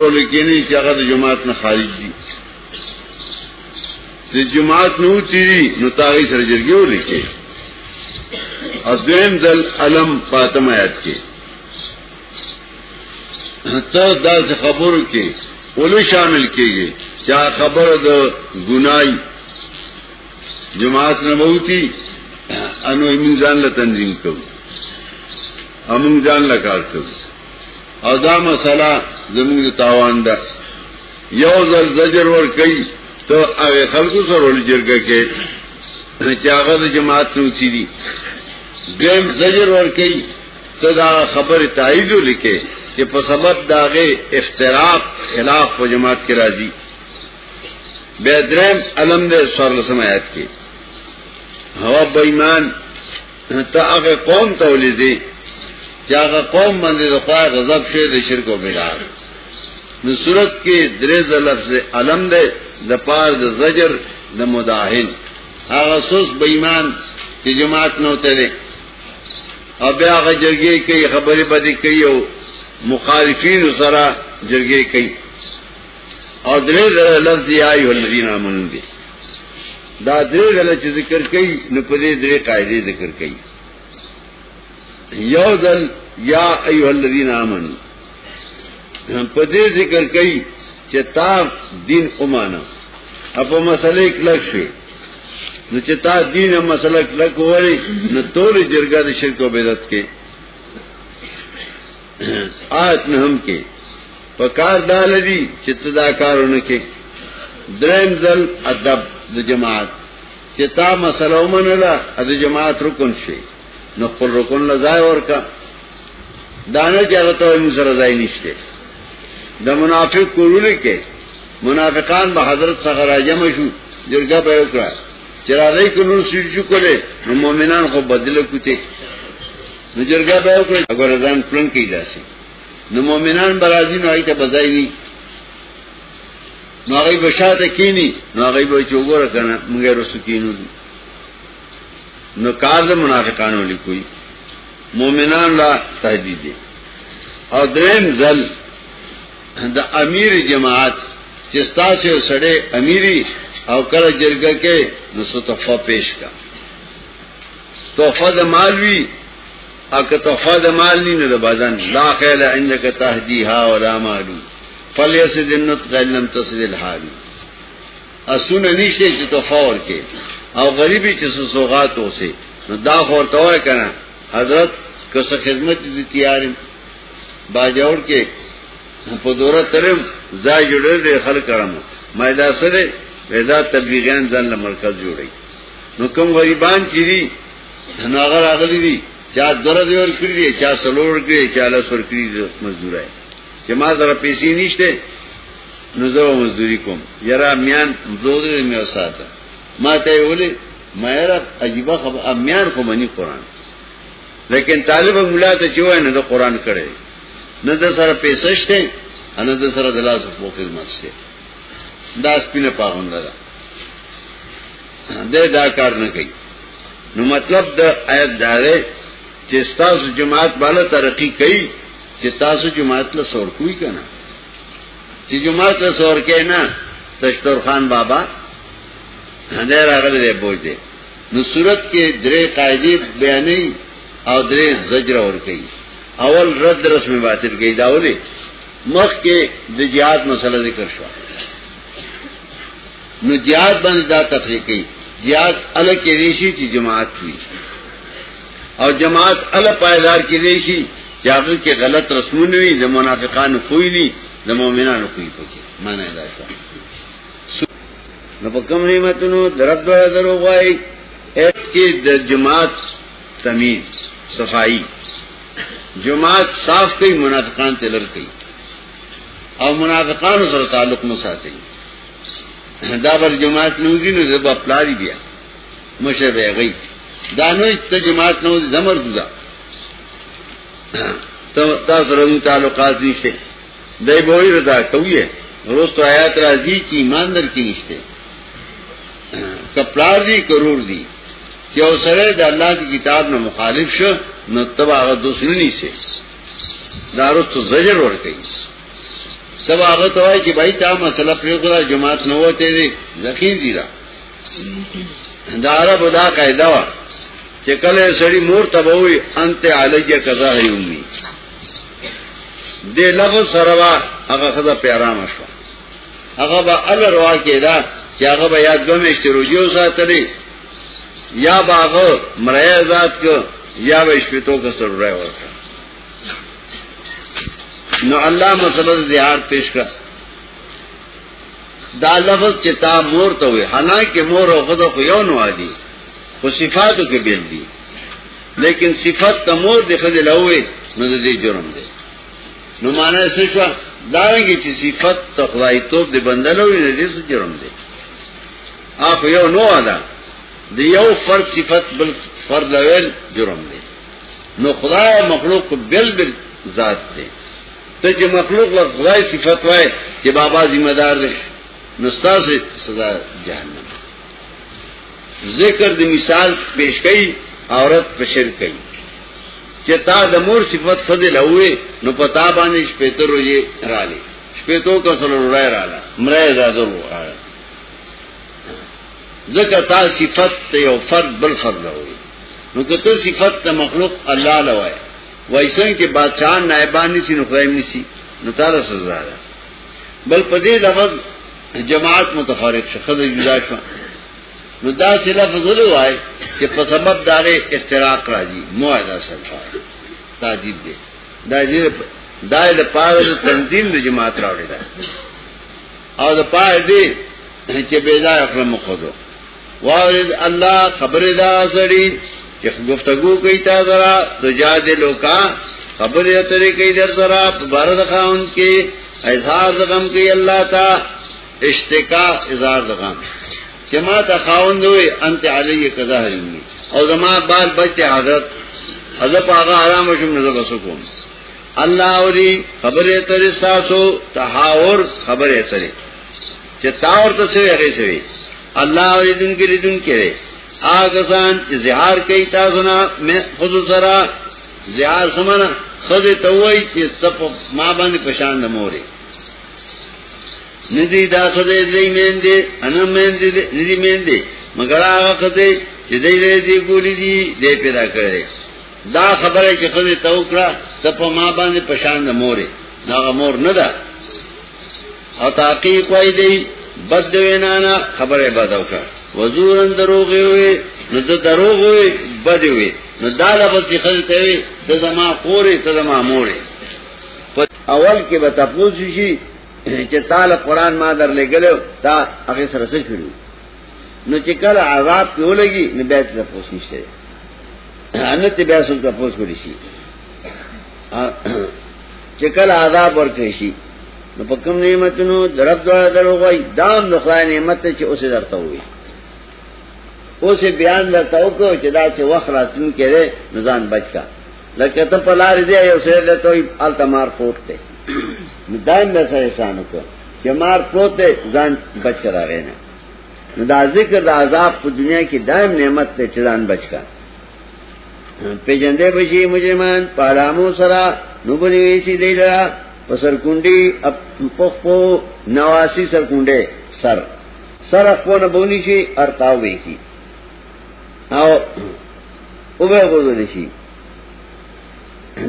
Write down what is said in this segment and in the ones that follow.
ټول کې نه چې هغه د جماعت نه خارج دي د جماعت نو تیری نو تاغي سره جرګي ولیکي اذن دل علم فاطمه آیات کې ته دا خبرو کې ولې شامل کېږي چې خبره د ګنای جماعت نبوتی انو امون ځان له تنظیم کو امون ځان له کار کو او دا مسله زموږ تاوان ده یو ځل زجر ور کوي ته هغه خلکو سره ول جرګه کې چې هغه د جماعت نو سي دي دیم زجر ور کوي ته دا خبره تایید لیکې چې په سبب داغه افتراق خلاف په جماعت کې راځي بیا درم علم دے سور لسم آیات کی هوا بېمان ته هغه قوم تولیدې چې هغه قوم باندې د خدای غضب شي د شرک او بدعت نو صورت کې درې لفظ علم دے د پار د زجر د مداهن هغه سوس بېمان چې جماعت نو تلې او بیا هغه جرګې کوي خبرې بدې کوي او مخالفین سره جرګې کوي او درې ځله لفظ یا ایه الذین آمنو دی دا درې ځله چې ذکر کړي نو په دې درې قاعده ذکر کړي یو ځل یا ایه الذین آمنو په دې ذکر کړي چې تا دین اومانه اپو مسئله کلک شي نو چې تا دین او مسئله کلک وره نو ټول جرګه د شرک او بدعت کې آیت نه هم کې په کار دا لري چې تدا کارونه کې دریم ځل ادب د جماعت چې تا مسله ومنله د جماعت رکن شي نو خپل رکن له ځای ورکا دانه چې هغه ته موږ سره ځای نشته د منافق کولو کې منافقان به حضرت څخه راجم شو جرګه به وکړه چې راځي کولو سړي چې کوله مؤمنان خو بدله کوتي نو جرګه به وکړي اگر ځان پلان کوي داسي نو مؤمنان برازي نو ایته بځای نه نو هغه بشاته کینی نو هغه به چوغره کنه موږ رسو کینو نو کار د منافقانو لیکوي مؤمنان لا تهدید دي او دریم ځل د امیر جماعت چې ستاسو سره امیری او کله جرګه کې نو ستفه پیش کا تحفه د مال وی اکه تحفه د مال نه نه د بدن لا خیل عندك تهدیها ولا مال فلیسد النطق لم تصل الحال اسونه نشته چې تحفه ورکې او غریبي چې سوغات اوسه نو دا ورته وای کنه حضرت که څه خدمت دي تیارم باجور کې په دوره ترم ځای جوړل خلک کرم مې دا سره ودا تبلیغیان ځان له مرکز جوړي نو کوم غریبان چې دي نو هغه راغلي دي چا دره دی ور کړی دی چا سلور کړی چا له سر کړی دی مزدورای چې ما در پیسې نشته نو زه مزدوری کوم یرا میان زور می وساته ما ته ولې ما یرا عجیب خبر امیان خو منی قران لیکن طالب مولا ته چوي نه د قران کړي نه د سره پیسې شته ان د سره د لاس په خدمت شته دا سپینه پاغونده ده ده دا کار نه کوي نو مطلب د آیت دا دی چې تاسو جماعت بالا ترقی کوي چې تاسو جماعت له سور کوی کنه چې جماعت له سور کې نه تشتر خان بابا هدا راغلی دی بوج دی نو صورت کې درې قاعده بیانې او درې زجر ور کوي اول رد رسم باطل کوي داولي مخ کې د جهاد مسله ذکر شو نو جهاد باندې دا تفریق کړي جهاد ال کې ریشي چې جماعت وي او جماعت ال پایدار کې ریشي چې هغه کې غلط رسمونه وي د منافقانو کوی دي د مؤمنانو کوی پکې معنی دا شو نو په کوم نعمتونو درد درو غوايي اټ کې د جماعت تمیز صفائی جماعت صاف کئی منافقان تلر کئی او منافقان سره تعلق نو ساتي دا بر جماعت نوزی نو زبا پلاری بیا مشه بیغی دا نوی تا جماعت نوزی زمر دودا تا سره مو تعلقات نشته دای بوئی رضا کوئی ہے روز تو آیات راضی کی ایمان در کی نشته کپلار دی کرور دی چې او سره د الله کی کتاب نه مخالف شو نو تبا هغه دوست نه نیسي دارو ته زجر ور کوي تبا هغه ته وایي چې بای تا مسله پرې کړه جماعت نه وته دي ذخیر دي دا دارا بدا قاعده وا چې کله سړی مور تبوي انت علیه قضا هی امي دې لغو سره وا هغه خدا پیرامه شو هغه به ال روا کېدا چې هغه به یا دوه میاشتې روجو ساتلې یا به هغه مرای آزاد کو یا به شپتو کا سر رای ورکړ نو الله مسله زیار پیش کړ دا لفظ چې تا مور ته وي حالانکه مور او خود خو یو نو عادي خو صفاتو کې بیل دي لیکن صفات ته مور د خځه لوي نو د دې جرم دی نو معنی څه شو دا رنګي چې صفت تقوای توب د بندلو نه دې څه جرم دی اخ یو نو ادا د یو فرد صفت بل فرد لویل جرم دی نو خدای او مخلوق بل بل ذات دی ته چې مخلوق له خدای صفت وای چې بابا ذمہ دار دی نو ستاسو سزا جهنم ذکر د مثال پیش کړي عورت په شرک کوي چې تا د مور صفت خزه لوي نو پتا باندې شپته روزي رالي شپته کو سره روړای رااله مړې زادو روړای ځکه تا صفت ته یو فرد بل فرد لوي نو که ته صفت ته مخلوق الله لوي وایسن کې بادشاہ نائبان نشي نو قائم نشي نو تعالی سزا ده بل په دې لفظ جماعت متفارق شخص جدا شو نو دا سی لفظ ولې وای چې په سبب دارې افتراق راځي موعده سره تعجب دی دا دې دا د پاره د تنظیم د جماعت راوړی دا او د پاره دې چې بیدا خپل مخدو وارد الله خبر دا سړي چې گفتگو کوي تا زرا تجادلو کا خبر یې ترې کوي در زرا بار د خاون کې اظهار د غم کوي الله تعالی اشتکاس اظهار د غم چې ما ته خاوند وي انت علی قضا حرمی او زما بال بچ حضرت حضرت هغه آرام شوم نه زبسو کوم الله اوری خبره ترې تاسو تحاور خبره ترې چې تاور ته څه هغه شوی الله اوری دن کې دن کې هغه ځان چې زهار کوي تاسو نه مې خود سره زهار سمنه خزه ته وای چې سپ ما باندې پشان د موري ندی دا خدای دې مین دې انا مین دې ندی مین دې مگر هغه خدای چې دې دې ګولې دي دې پیدا کړې دا خبره چې خدای ته وکړه ته په ما باندې پشان د مورې دا مور نه ده او تحقیق وای دی بد وینا نه خبره بد وکړه وزورن دروغ وي نو د دروغ وي بد وي نو دا لفظ چې خدای ته وي د زما خورې ته زما مورې اول کې به تفوس شي چې تعالی قران ما در لګلو تا هغه سره څه کړو نو چې کله عذاب په ولګي نو بیا څه تفوس نشته ان ته بیا څه تفوس کولی شي چې کله عذاب ورکړي شي نو په کوم نعمتونو درب دوړه دروغوي دام نو خدای نعمت چې اوسه درته وي اوسه بیان درته وکړو چې دا چې وخت راتلون کړي نزان بچا لکه ته په لار دی یو سره له توي التمار پروت دی دایم نه سره شان وکړه چې مار پروت دی ځان بچ راغی نه نو دا ذکر د عذاب په دنیا کې دایم نعمت ته چلان بچ کا پیجندې بشي مجرمان پالامو سرا نو بلی ویسی دی لرا په سر کونډي پخ پو نواسی سر کونډه سر سر خپل بونی شي ارتاو ویسی او او به غوړول شي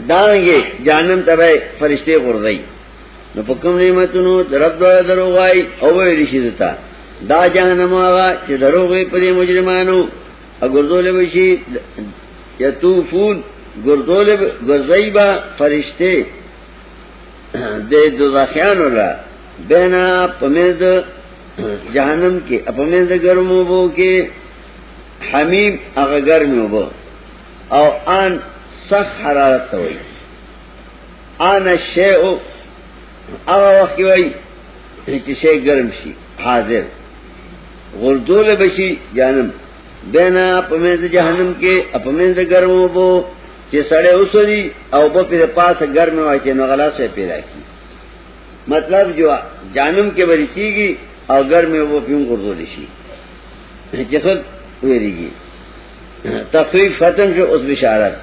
دانګي جانم تبع فرشته غورځي نو په کوم نعمتونو درب دوه درو وای او ویل شي دتا دا جهنم هغه چې درو وي په مجرمانو او ګرځول به شي یتوفون ګرځول ګرځي با فرشته د دوزخیانو لا بنا پمیز جهنم کې اپمه د ګرمو بو کې حمیم هغه ګرمو بو او ان سخ حرارت وي ان شیء هغه وخت وي چې شی ګرم شي حاضر غردول بشي جهنم بینا اپمه د جهنم کې اپمه د ګرمو بو چې سړی اوسري او په پاسه ګرمه وای چې نو غلاسه پیدا کی مطلب جو جانم کې بری کیږي او ګرمه وو پیوم ګرځول شي چې خود ویریږي تخفیف ختم شو اوس بشارت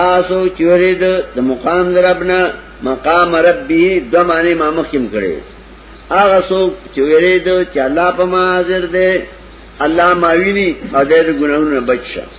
آسو چوری د د مقام در ابنا مقام ربی دو معنی ما مخیم کرے آغا سو چوری د چالا پا ما حاضر دے اللہ ماوینی او دے د گناہون بچ شخص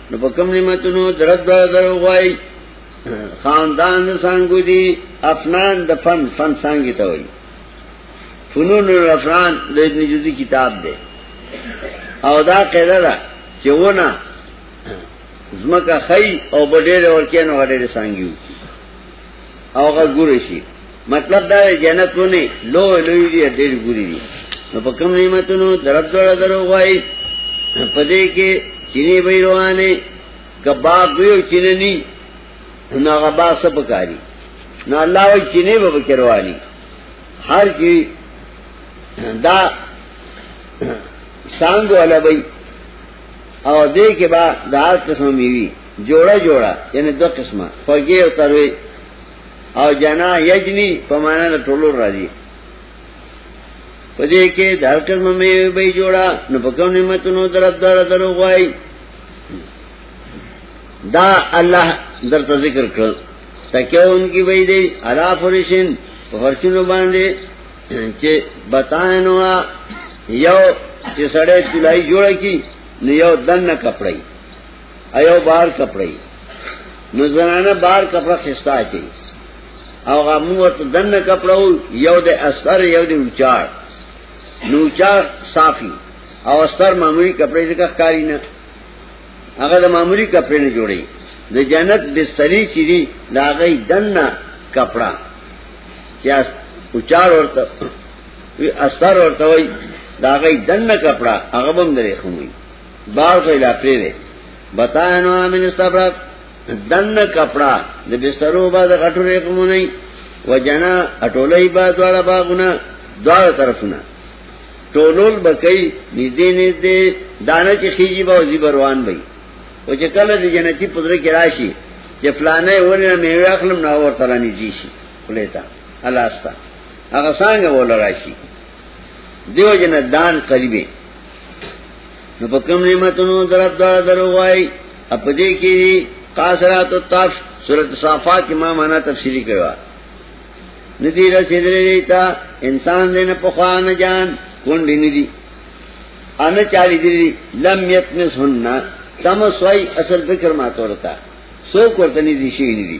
نو په کوم نعمتونو درد درو غوای خاندان څنګه دي افنان د فن فن څنګه ته وایي فنون الافنان د ابن جوزی کتاب دی او دا قاعده ده چې ونه زمکه خی او بډېره ورکې نو غډېره څنګه او غږ ګوري شي مطلب دا دی جنت ونه لو لوی دی ډېر ګوري دي نو په کوم نعمتونو درب جوړه درو وای په دې کې چینه به روانه کبا ګیو چینه ني نو غبا سپکاري نو الله وای چینه به کرواني هر کی دا سانګو علاوه او دې کې با دا قسم میوي جوړه جوړه یعنی دو قسمه خوږی او تروی او جنا یجنی په معنا د ټولو راځي پدې کې د هر قسمه مې به جوړه نو په کوم نعمتونو طرفدار درو غوای دا الله درته ذکر کړ تکیو ان کی وای دی علا فرشن په فرشونو باندې چې بتاینو یو چې سړی چلای جوړ کی نو یو دنه کپړای ایو بار کپڑے نو زنانه بار کپڑا خستا چي او غمو ورته دنه کپڑو یو د اثر یو د اوچار نو اوچار صافي او اثر معمولی کپڑے څخه کاری نه هغه د معمولی کپڑے نه جوړي د جنت بستری چي دي لاغې دنه کپڑا چې اوچار ورته وی اثر ورته وی لاغې دنه کپڑا هغه بم درې خموي باغ ته لا پریره بتانو امن استبرق دن کپڑا د بسترو با د غټو رقمو نه وجنا اټولای با دواړه باغونه دواړه طرفونه ټولول بکئی نږدې نږدې دانه چې خيږي به وزي بروان وي او چې کله د جنتی پدره کې راشي چې فلانه ورنه میوه اخلم نو ورته لانی شي خلیتا الله استا هغه څنګه ول راشي دیو جن دان قریبی نو په کوم نعمتونو درب دا دروغای اپدې کې قاصرات الطف سورۃ صافات کې ما معنا تفصیلی کړو ندی رسیدلې تا انسان دې نه پخوان جان کونډې ندی ان چالي دي لم يتمس هننا تم سوي اصل فکر ما تورتا سو کوته ندی شي ندی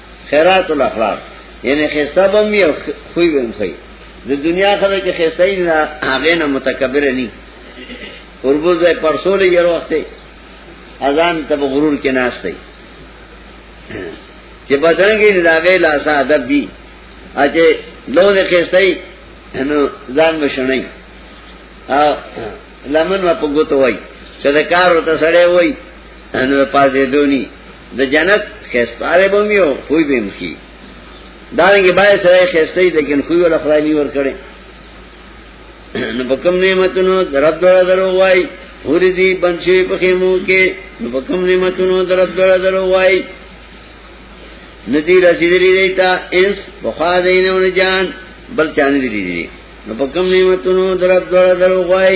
خیرات الاخلاق یعنی خسته به می او خوې به هم خي د دنیا خبره کې خسته نه هغه نه متکبر نه قربوزه پرسول یې وروسته اذان ته غرور کې ناشته چې بدرنګي نه لاغې لا ساده بي اته لو نه خسته نو ځان مشنۍ ا لمن په ګوتوي چې دا کار وته سره وای نو پاتې دونی د جنت خستاره به میو خوې به مخي دا رنګ بای سره خسته لیکن خو ولا خدای نه ور کړي نو بکم نعمتونو درب دړه درو وای هوري دی بنشي په خېمو کې نو بکم نعمتونو درب دړه درو وای ندی رسیدلی دیتا انس بخوا دینو نجان بل چانی دی دی نو بکم نعمتونو درب دړه درو وای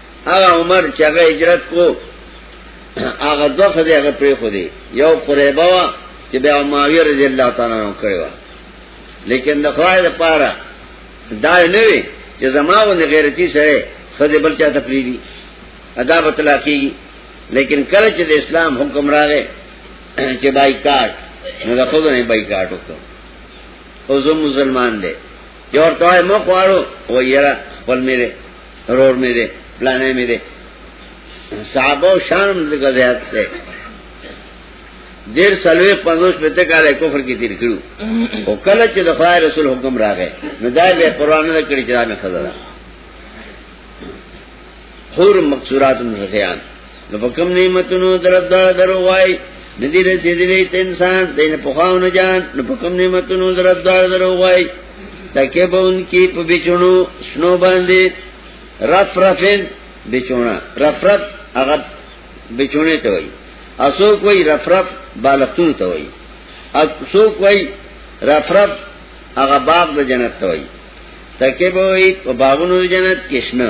هغه عمر چې هغه هجرت کو هغه دوه خدای هغه پرې خو دی یو قریبه وا چې بیا معاویه رضی الله تعالی عنہ کړی و لیکن د خدای لپاره دا نه وی چې زماونه غیرتی سره خدای بل چا تفریدي ادا بتلا کیږي لیکن کله چې د اسلام حکم راغی چې بایکاټ نو دا خو نه بایکاټ وکړو او زه مسلمان دی یو ورته مخ واړو وایره خپل میره رور مې دې پلانې مې دې صحابه شان دې غزيات ته دیر سلوی پنځوس پته کاله کفر کې تیر کړو او کله چې د خدای رسول حکم راغی نو دا به قران نه کړی چې دا مې خزره حور مقصورات مخیان نو په کوم نعمتونو درب دا درو وای ندی رسیدلی ته انسان دین په خاو نه جان نو په کوم نعمتونو درب دا درو وای تکه به ان کی په بچونو شنو باندې رف رفن بچونا رف رف هغه بچونه ته وای اسو کوئی رف رف بالښتونو ته وای اسو کوئی رف رف هغه باغ د جنت ته وای تکه به وای په باغونو د جنت کښنه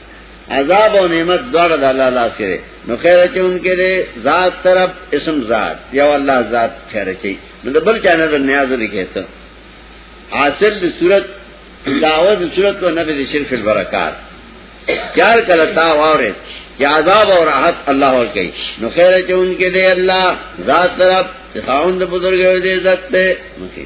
عذاب او نعمت دواړه د الله لاس کې نو خیر چې ان کې دې ذات طرف اسم ذات یو الله ذات خیر چې نو د بل چا نظر نیاز لري ته حاصل د صورت دعوت د صورت او نبی د شرف البرکات چار کله تا واره چې عذاب او راحت الله ور کوي نو خیر چې ان کې دې الله ذات طرف خاوند بزرګ دې عزت ته مخې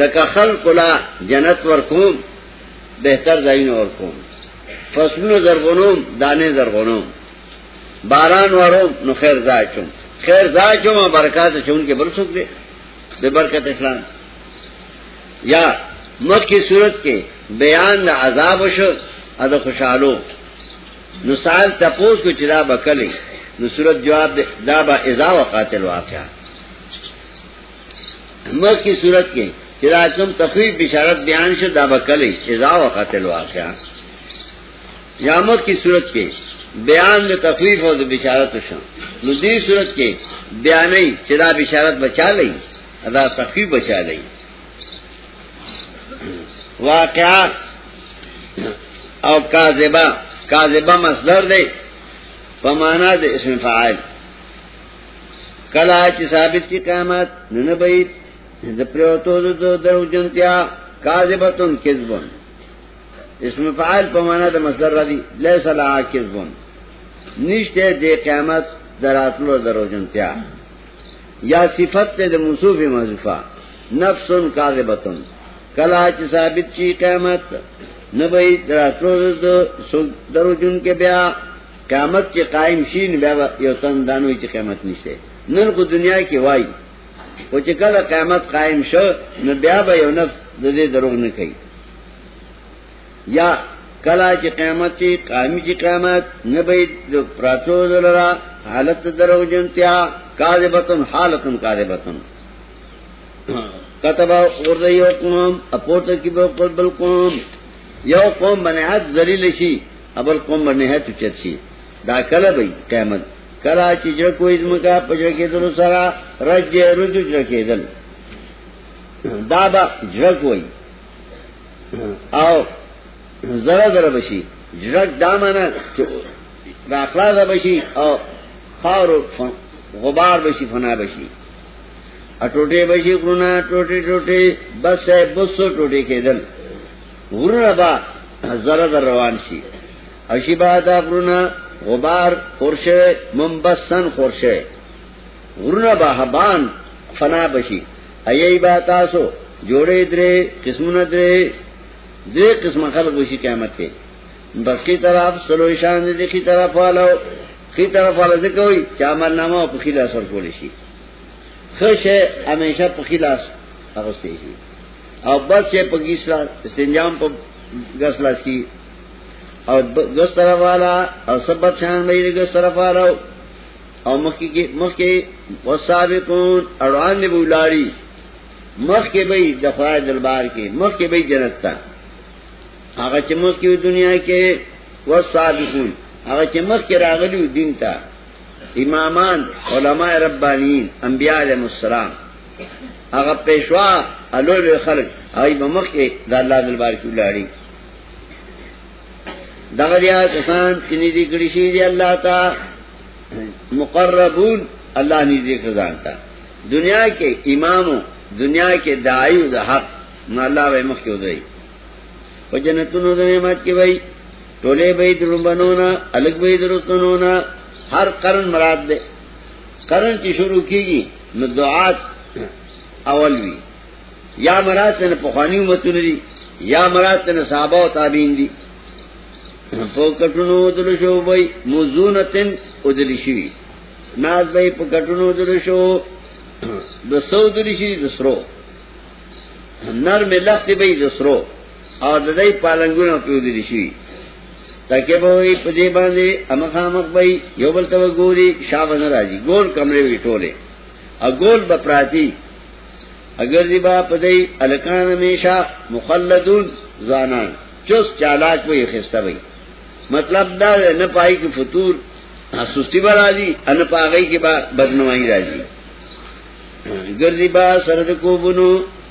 لکه خلق لا جنت ورکوم بهتر ځایونه ورکوم فصلونه زرغونوم دانه زرغونوم باران وروم نو خیر ځای چوم خیر ځای چوم برکات چون کې بل څوک دی به برکت اسلام یا مخ کی صورت کې بیان د عذاب شو او د خوشحالو نو سال تپوس کو چې دا بکلې نو صورت جواب دا با اذا وقاتل واقعا مخ کی صورت کې چې دا کوم تخریب بشارت بیان شه دا بکلی سزا او قتل واقع یا مخ کی صورت کې بیان د تخریب او د بشارت شو نو دې صورت کې بیانې چې دا بشارت بچا لې دا تخریب بچا لې واقعا او کاذبہ کاذبہ مصدر دی په معنا د اسم فاعل کلا چې ثابت شي قیامت نه بعید د پروتو د درو جنتیا کاذبتون کذبون اسم فاعل په معنا د مصدر را دي ليس لا کذبون نشته د قیامت دراتلو درو جنتیا یا صفت ته د موصوف مضفه نفس کاذبتون کلا چې ثابت شي قیامت نه بعید دراتلو د درو جن کې بیا قیامت چې قائم شي نو بیا یو تن دانو چې قیامت نشته نن خو دنیا کې وای او چې کله قیامت قائم شو نو بیا به یو نفس د دې دروغ نه کوي یا کلا چې قیامت چې قائم چې قیامت نه به د پراتو دلرا حالت دروغ جنتیا کاذبتن حالتن کاذبتن کتبا اور یو قوم اپورته کې به قبل قوم یو قوم باندې حد ذلیل شي ابل قوم باندې هه چت شي دا کله به قیامت کلا چې جړ کوی زمکا پجړ کېدل سره رج رج جړ کېدل دا به جړ کوی او زره زره بشي جړ دا معنی چې داخلا ده بشي او خار غبار بشي فنا بشي اټوټه بشي کرونا ټوټه ټوټه بس بس ټوټه کېدل غرونه با زره در روان شي او شي با دا غرونه غبار خورشه منبسن خورشه غرونه با هبان فنا بشي ایي با تاسو جوړې درې قسمونه درې درې قسمه خلق وشي قیامت کې بس کی طرف سلو شان دې کی طرف والو کی طرف والو ځکه وي چې عمل نامه په خلاص ورکول شي خشه همیشه په خلاص اغستې شي او بس چې په ګیسلا استنجام په ګسلا شي او ګس طرف والا او سب شان به دې ګس طرف والا او مخکې کې مخکې وسابقون اړوان دی بولاری مخکې به د خدای دربار کې مخکې به جنت ته هغه چې مخکې دنیا کې وسابقون هغه چې مخکې راغلی دین ته امامان علماء ربانیین انبیاء علیهم السلام هغه پېښوا الوی به خلق هاي بمخ کې د الله دربار کې لاړی دغه دیا کسان چې نه دي کړی شي دی الله تا مقربون الله نه دي خزان تا دنیا کې امامو دنیا کې داعی او د حق نو الله به مخ کې وځي په جنتونو د نعمت کې وای ټولې به درمبنونه الګ به درستونه هر قرن مراد ده قرن چې شروع کیږي نو دعات اول وی یا مراد تن پخوانی امتونه دي یا مراد تن صحابه او تابعین دي په کټونو دل شو وای موزونتن او دل شي ناز به په کټونو دل شو د سو دل شي د سرو نرم لخت به د سرو او د دې پالنګونو په دې شي تکه به وي په دې باندې امخامخ به یو بل ته ګوري شابه ناراضي ګور کمرې وی ټوله ا ګور بپراتی اگر دی با په دې الکان همیشه مخلدون زانان چوس چالاک وي خسته وي مطلب دا نه پای کې فطور سستی به راځي ان پاغې کې به بدنوایي راځي ګرځي با سرد کوبونو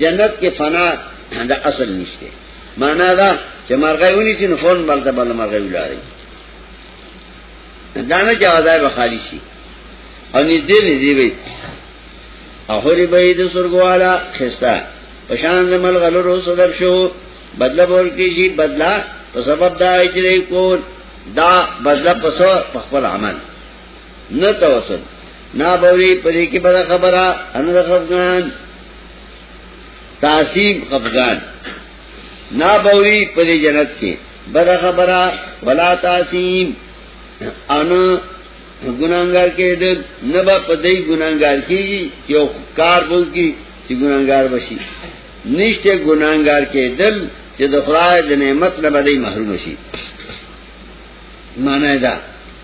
جنت کې فنا دا اصل نشته معنا دا چې مرغې ونی چې نفون بلته بل مرغې ولاري دا نه جوازای به خالی شي او نږدې نږدې وي او هری به د سرګوالا خستا پشان د ملغلرو صدب شو بدل بول کې شي بدلا په سبب دا چې کول دا بدل په سو په خپل عمل نه توسل نا بوری پدې کې بل خبره ان د خفقان تعصیب خفقان نا بوری پدې جنت کې بل خبره ولا تعصیب ان ګناګار کې د نبا پدې ګناګار کې یو کار بول کې چې ګناګار بشي نشته ګناګار کې دل چې د خدای د نعمت نه بدې محروم شي معنی دا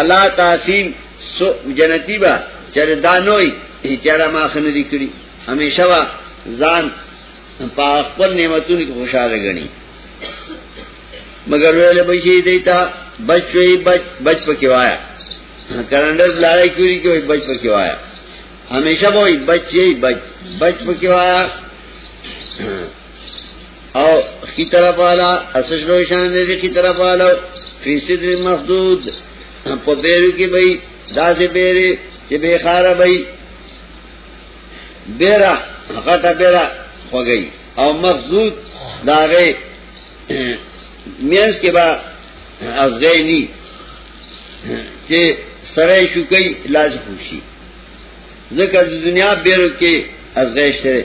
الله تعصیم سو جنتی با چر دانوی چر ما خنه دی کړی همیشه وا ځان په خپل نعمتونو کې خوشاله غني مگر ویل به شي دیتا بچ وی بچ بچ پکې وایا کرندر لارای کوي کوي بچ پکې وایا همیشه وای بچ یی بچ بچ پکې وایا او کی طرف والا اسش لو شان دې کی طرف والا فی صدر مخدود په بیرو کې به داسې بیرې چې به خاره به بیرا غټه بیرا خوږی او مخدود داغه مینس کې با از غینی چې سره شو کوي لاس خوشي ځکه د دنیا بیرو کې از غیشته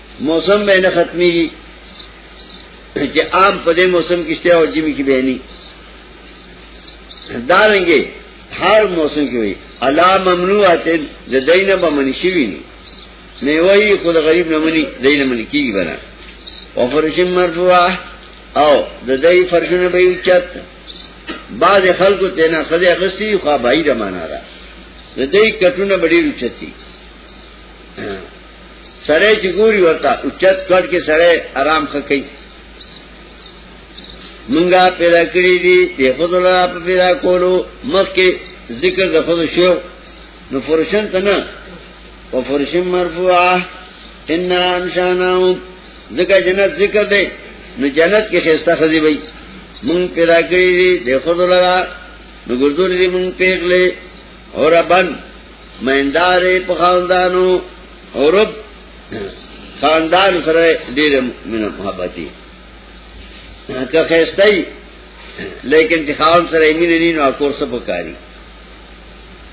موسم به نه ختميږي چې عام په دې موسم کې شته او جمی کې بهني دارنګي هر موسم کې وي الا ممنوعات د دینه به منی شي ویني نه وایي خود غریب نه منی دینه منی کیږي بنا او فرشم مرفوعه او د دې فرشونه به چت بعض خلکو ته نه خځه غسی خو بای د معنا ده د دې کټونه بډې رچتی سړی چې ګوري ورته اوچت کټ کې سړی آرام خکې منګه پیدا کړی دي د فضل په پیدا کولو مخکې ذکر د فضل شو نو فرشن تنا او فرشن مرفوعه ان انشانو ذکر جنت ذکر دی نو جنت کې خسته خزي وي مون پیدا کړی دي د فضل نو ګردور دي مون پیغله عربن مهندار په خاندانو عرب خاندان سره ډیر مینه محبتي که خستای لیکن چې خاون سره مینه نه نو کور څه پکاري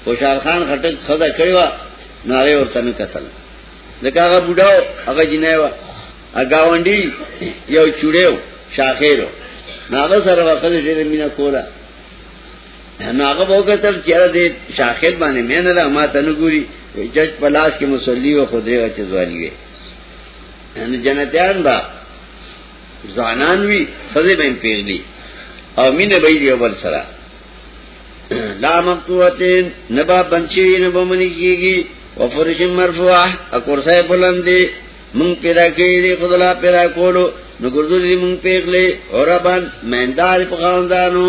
خوشحال خان خټک خدا کړوا نو هغه ورته نه قتل لکه هغه بډاو هغه جنای وا اگاونډي یو چوڑیو شاخیرو ناغه سره وکړې چې مینه کوله نو هغه به وکتل چې را دې شاخت باندې مې نه را ما ته نه ګوري جج پلاس کې مصلی او خدای او چزوالي وي نو جنتیان با ځوانان وی خزه به پیغلی او مینه به دی اول سره لا مقتوتین نبا بنچی نبا منی کیږي وفرش مرفوعه اکورسه بلندې مونږ پیدا کړی دی خدلا پیدا کولو نو ګرځولې مونږ پیغلې اوربان مندار په خواندانو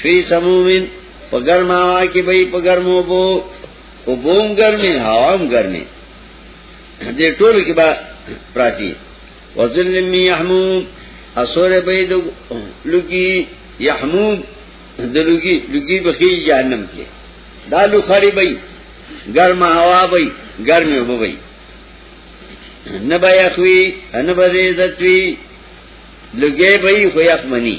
فی سمومن په ګرم هوا کې به په ګرمو بو او بوم ګرمي هوام ګرمي دې ټول کې به پراتی وظلم می یحموم اسوره به د لګي یحموم د لګي لګي به کې جهنم کې دا لو خړی به ګرم هوا به ګرمي وبو به نه به یخوي نه به عزت وي لګي به خو یخ منی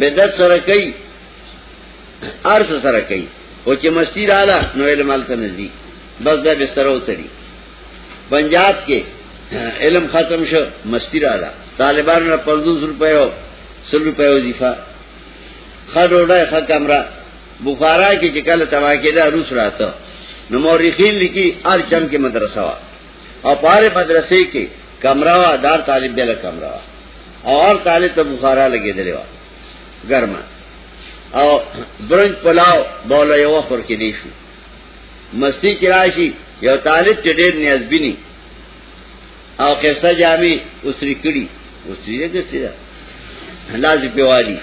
بدعت سره کوي ارث سره کوي او چې مستی رااله نو علم الته نزي بس دا بستر وتري پنجاب کې علم ختم شو مستی رااله طالبان را 500 روپے او 100 روپے وظیفه خډوډه خ کمره بخارا کې چې کله توا کېده روس راته نو مورخین لیکي ار چم کې مدرسه وا او پاره مدرسې کې کمره وا دار طالب بل کمره وا او هر طالب ته بخارا لګېدلې وا ګرمه او برنج پلاو بوله یو خور کې دی شو مستی کې راشي یو طالب چې ډېر نیاز بینی او قصه جامي اوسري کړي اوسري دې څه ده لازم پیوالي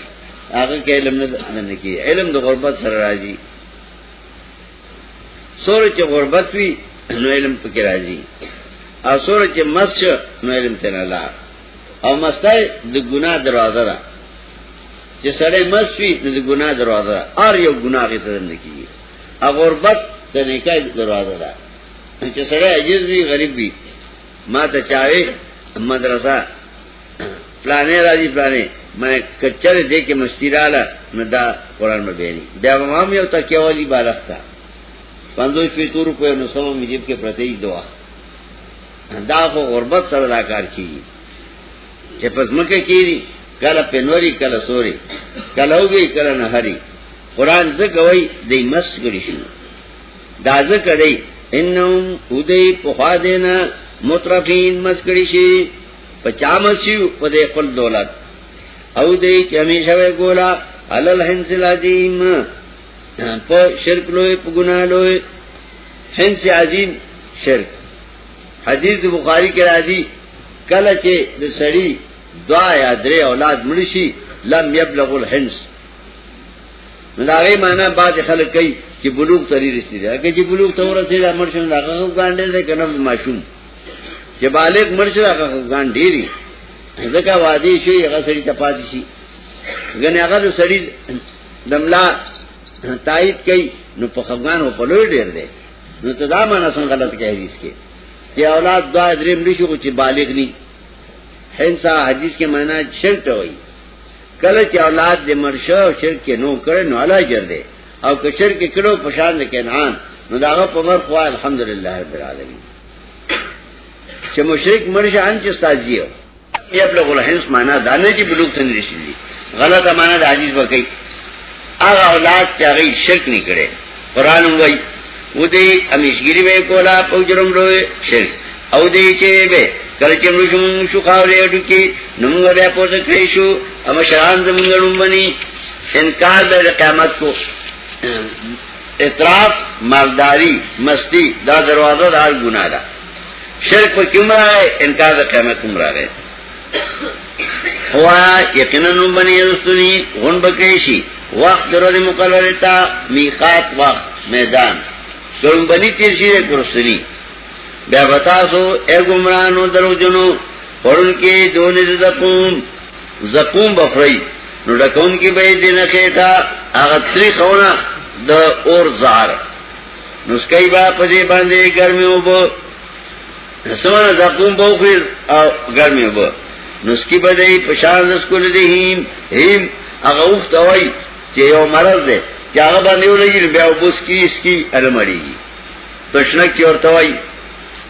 هغه کې علم نه نه کې علم د غربت سره راځي سورج چې غربت وی نو علم پکې راځي او سورج چې مس نو علم ته نه لار او مستای د ګناه دروازه ده چې سړی مس وی نو د ګناه دروازه ده ار یو ګناه کې ته نه کیږي او غربت د نیکای دروازه ده چې سړی عجز وی غریب وی ما ته چاوي مدرسه پلانې راځي پلانې ما کچره دې کې مستی رااله نه دا قران مې بیانې بیا ما مې یو تکیه والی بالښتا پندوش په تور په نو سمو مې جیب کې پرته یې دوا دا خو غربت سره دا کار کیږي چې پس مکه کیږي کله پنوري کله سوري کله وګي کله نه هري قران څه کوي دې مس کړی شو دا څه کوي انهم ودی په خوا دینا مترفین مس کړی شي پچامسیو په دې خپل دولت او دې چې همیشه وې ګولا علل حنس العظیم په شرک لوی په ګناه لوی حنس عظیم شرک حدیث بخاری کې راځي کله چې د سړی دعا یا درې اولاد مړ شي لم یبلغ الحنس مداغی مانا بعد خلق کئی چی بلوغ تری رسی دی اگر چی بلوغ تورسی دا مرشن دا غغب گانده دی کنم ماشون چې بالغ مرشد هغه ځان ډیری ځکه وادي شي هغه سړي ته پاتې شي غنه هغه سړي دملا تایید کوي نو په خفغان او په لوی ډیر دی نو ته دا معنا څنګه غلط کوي حدیث کې چې اولاد دا درې مړي شو چې بالغ ني هنسا حدیث کې معنا شرط وایي کله چې اولاد دې مرشه او شرک کې نو کړي نو علاج جر دی او که شرک کړو پشان د کینان نو داغه په مر خو الحمدلله رب العالمین چې مشرک مرشه ان چې سازي یو بیا په غول هیڅ معنا دا نه چې بلوغ څنګه رسیدي غلطه معنا د حدیث وکړي هغه اولاد چې هغه شرک نه کړي قران وایي و دې امیشګری به کولا په جرم لوي شرک او دې چې به کله چې موږ موږ شو خاورې اډو کې نو موږ بیا پورته کړی شو اما شران زمونږ لومبني انکار د قیامت کو اطراف مالداری مستی دا دروازه دا گناہ دا شرک پا کم را ہے انکار دا قیمت کم را ہے ہوا یقینا نم بنی رسولی غن بکیشی وقت درود مقررتا میقات وقت میدان سرم بنی تیرشی رے کرسلی بیا بتاسو اے گمرانو درو جنو پرن کے دونی زدقون زقوم بخری نو ډکون کې به دې نه کېتا هغه تری خونه د اور زار نو سکای با په دې باندې ګرمي وبو سمانه زقوم بوخری او ګرمي وبو نو سکی به دې په شان د سکول دې هیم هیم هغه وخت وای چې یو مرض دی چې هغه باندې ولګي بیا وبوس کی اس کی المړیږي تشنک کی ورته وای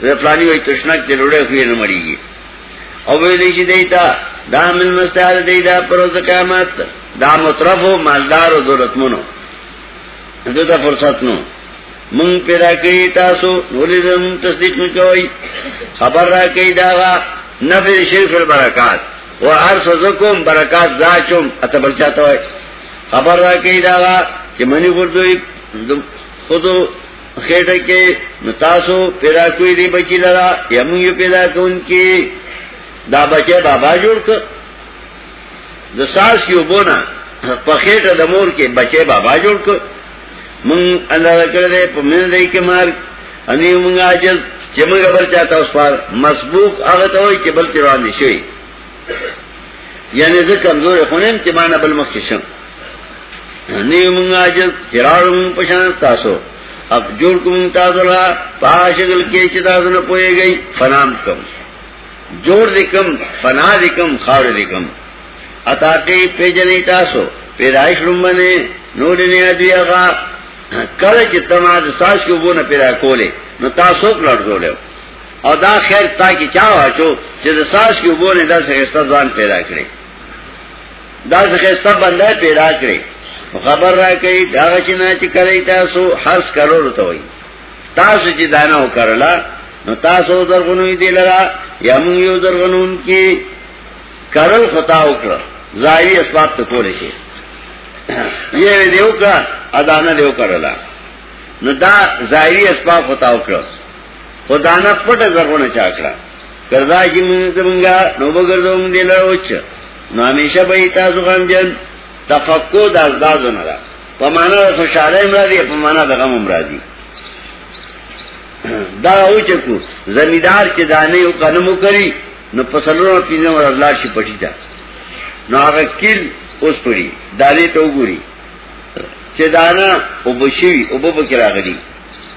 زه پلاني وای تشنک دې لوړې خو یې نه مړیږي او ویلی شي دیتا دا من مستعد دی دا پروز قیامت دا مطرف و مالدار و دولتمنو زده فرصت نو مون پیدا کړی تاسو ولې زم تصدیق نکوي خبر را کوي دا نفع شرک البرکات و ارسزکم برکات ذاچم اتبل چاته وای خبر را کوي دا چې منی ورته خودو خېټه کې نو تاسو پیدا کوی دی بچی لرا یم یو پیدا کون کې دا بچه بابا جوړ ک د ساس یو بونا په خېټه د مور کې بچه بابا جوړ ک مون الله کړه په من دی کې مار اني مونږه اجل چې مونږ بل چاته اوس پر مسبوق هغه ته وای چې بل تیران نشي یعنی زه کمزور خونم چې ما نه بل مخ شم نیو مونږ عاجز چراړو په شان تاسو اب جوړ کوم تاسو لا پاشګل کې چې تاسو نه پويږئ فنام کوم جوړ لیکم فنا لیکم خاور لیکم اتا ټی پیجنې تاسو پیدائش رومنه نور نه دی هغه کله چې تماز ساس کې وونه پیدا کولې نو تاسو کلړ جوړو او دا خیر تا کی چا واچو چې د ساس کې وبو نه داسې خسته ځان پیدا کړي داسې خسته بنده پیدا کړي خبر را کوي دا چې نه چې کوي تاسو هر کروڑ ته وي تاسو چې دانه وکړلا نو تاسو درغونوي دی لرا یا موږ یو درغونون کې کرل خطا وکړه ظاهري اسباب ته کولې شي یې دیو کا ادا نه دیو کړلا نو دا ظاهري اسباب خطا وکړه خدانا پټ زرغونه چا کړه کردا چې موږ زمونږه نو وګرځو موږ دل اوچ نو همیشه به تاسو غم جن تفقو د ازداد نه را په معنا د خوشاله مرادي په معنا د غم مرادي دا اوچ کو زمیدار چې دانه یو قدم کوي نو په سلوه پینځه ور الله شي پټی دا نو هغه کیل اوس پړي دالې ته وګوري چې دانا وبشي وبو کې راغلي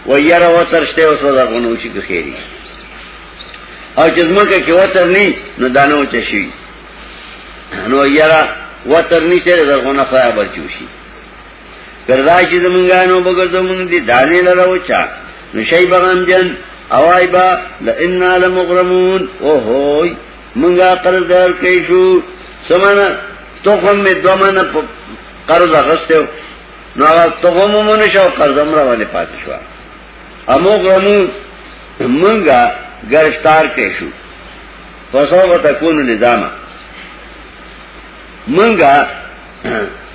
و یره وتر شته او څو زرغونو چې خېری او چې زمونږه کې وتر نه نو دانو چ شي نو یره وتر نه چې زرغونه خیا بچو شي کردا چې زمونږه نو بغردو مونږ دي دانې لره وچا نو شي بغم جن اوای با لئن لمغرمون او هوي مونږه قرض دار کې شو سمانه تو هم دو منه قرض غسته نو هغه تغم مونږ شو قرضم را باندې پاتې شو امو غمو مونږه گرفتار کې شو فسو وتكون نظام مونږه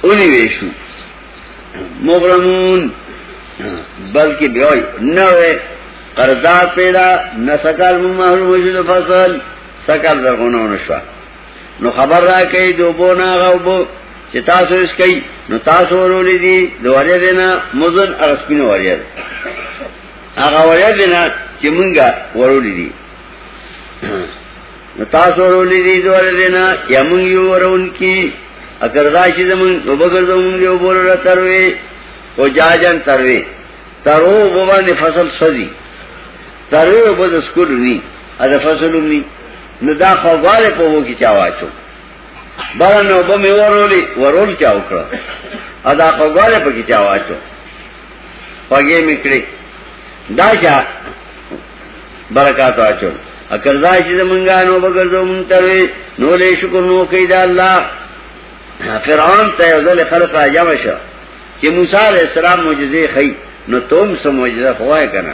اونې وېشو مغرمون بلکې بیا نه وې قرضا پیدا نه سکل محروم شو فصل سکل درغونه ونشو نو خبر را کئی دو بو ناغا و بو چه تاسو اس کئی نو تاسو رولی دی دو وریا دینا مزن اغسپین وریا دی اغا وریا دینا چه منگا ورولی دی نو تاسو رولی دی دو وریا دینا یا من یو ورون کی اگر دا چی زمون نو بگردو من یو بولو را تروی و جاجن تروی ترو ببانی فصل سزی تروی و بز اسکول نی ادا فصلو نی نو دا خواله په وو کې چا واچو بار نو به مې ورولې ورول چا وکړه ادا خواله په کې چا واچو پګې مې کړې دا چا برکات واچو اکرزا چې زمونږه نو بغرزو مونږ ته نو له شکر نو کوي دا الله فرعون ته ځل خلق راځم شه چې موسی عليه السلام معجزې خي نو توم سم معجزه خوای کنه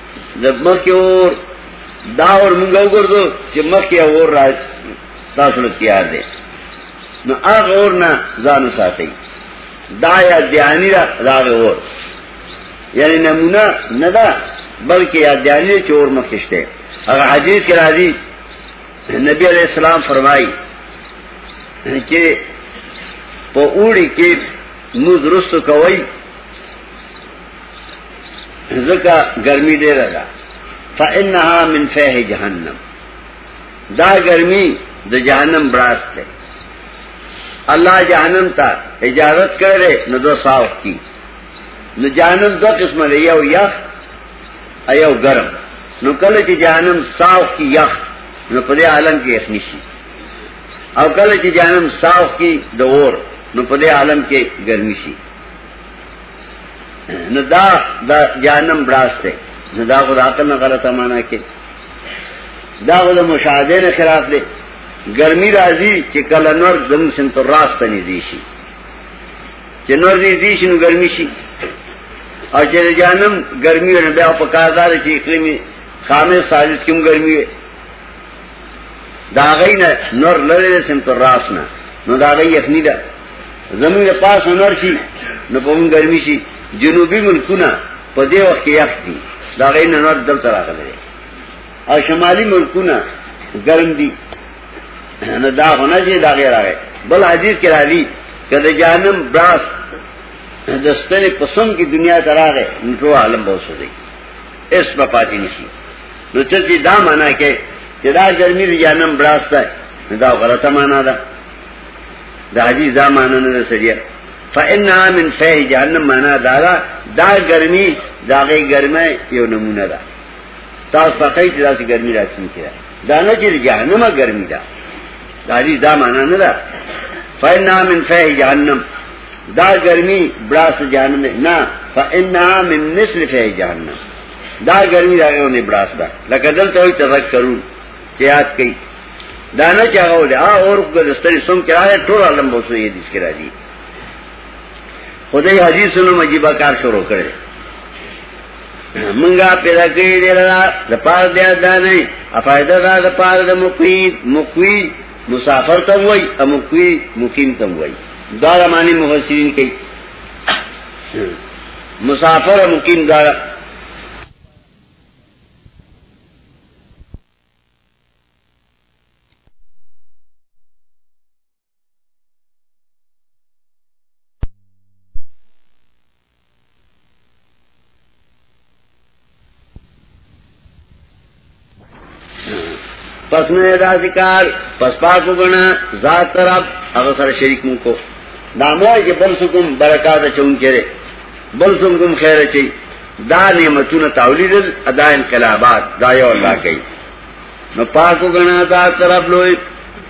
دمخ کې اور دا اور موږ وګورځو چې مخ کې اور را تاسو له تیار دي نو هغه اور نه ځان ساتي دا یا دیانی را دا اور یعنی نمونه نه ده بلکې یا دیانی چور مخشته هغه حدیث کې راځي نبی علیہ السلام فرمایي چې په اوړي کې موږ رسو کوي ځکه ګرمي ډېره ده فإنها من فیح جهنم دا ګرمي د جهنم براس ده الله جهنم ته اجازت کړي نو دو صاحب کی نو جهنم دو قسمه دی یو یخ ایو ګرم نو کله چې جهنم صاحب کی یخ نو په دې عالم کې یخ نشي او کله چې جهنم صاحب کی د اور نو په دې عالم کې ګرمي شي نو دا دا جانم براس دی نو دا خو د عقل نه غلطه معنا کې دا خو د مشاهده نه خلاف دی ګرمي راځي چې کله نور زم سم تر راس ته نږدې شي چې نور نږدې شي نو ګرمي شي او چې جانم ګرمي ور بیا په کار دار چې اقلیم خامه سازش کوم ګرمي دا غي نه نور لری سم تر راس نه نو دا غي یخنی ده زمون له پاس نور شي نو په مون ګرمي شي جنوبي ملکونه په دې وخت کې یخ دي دا غي نه نور دلته راغلي او شمالي ملکونه ګرم دي نه دا هونه چې دا غي راغی بل حدیث کې راځي کله جانم براس د ستنې پسند کی دنیا تراغه نو عالم بوسو دی اس په پاتې نشي نو ته چې دا معنا کې چې دا ګرمي دی جانم براسته دا غلطه معنا ده دا حدیث دا معنا نه سړیا فإنها من فيه جهنم معنا دا دا ګرمي دا غي ګرمه یو نمونه ده تاسو پخې چې داسې ګرمي راځي کړه دا نه چې جهنم ګرمي ده دا حدیث دا معنا نه ده فإنها من فيه جهنم دا ګرمي براس جهنم نه فإنها من نسل فيه جهنم دا ګرمي دا یو نه بلاس ده لکه دلته وي تذکرون چې یاد کړي دا نه چاغو ده اور په دستري سم کراله ټول عالم بوسو یې دې کرا دي خدای حدیثونو مجيبه کار شروع کړي منګه پیدا کړی دی لرا د پاره دی دا نه افایده دا د پاره د مقید مقوی مسافر ته وای او مقوی مقیم ته وای دا معنی مفسرین کوي مسافر مقیم دار پس نه دا ذکر پس پاکو غنا ذات رب هغه سره شریک مو کو دا مو چې بل سکم برکات چون کړي بل سکم خیر چي دا نعمتونه تولید ادا انقلابات دا یو الله کوي نو پاکو غنا ذات رب لوی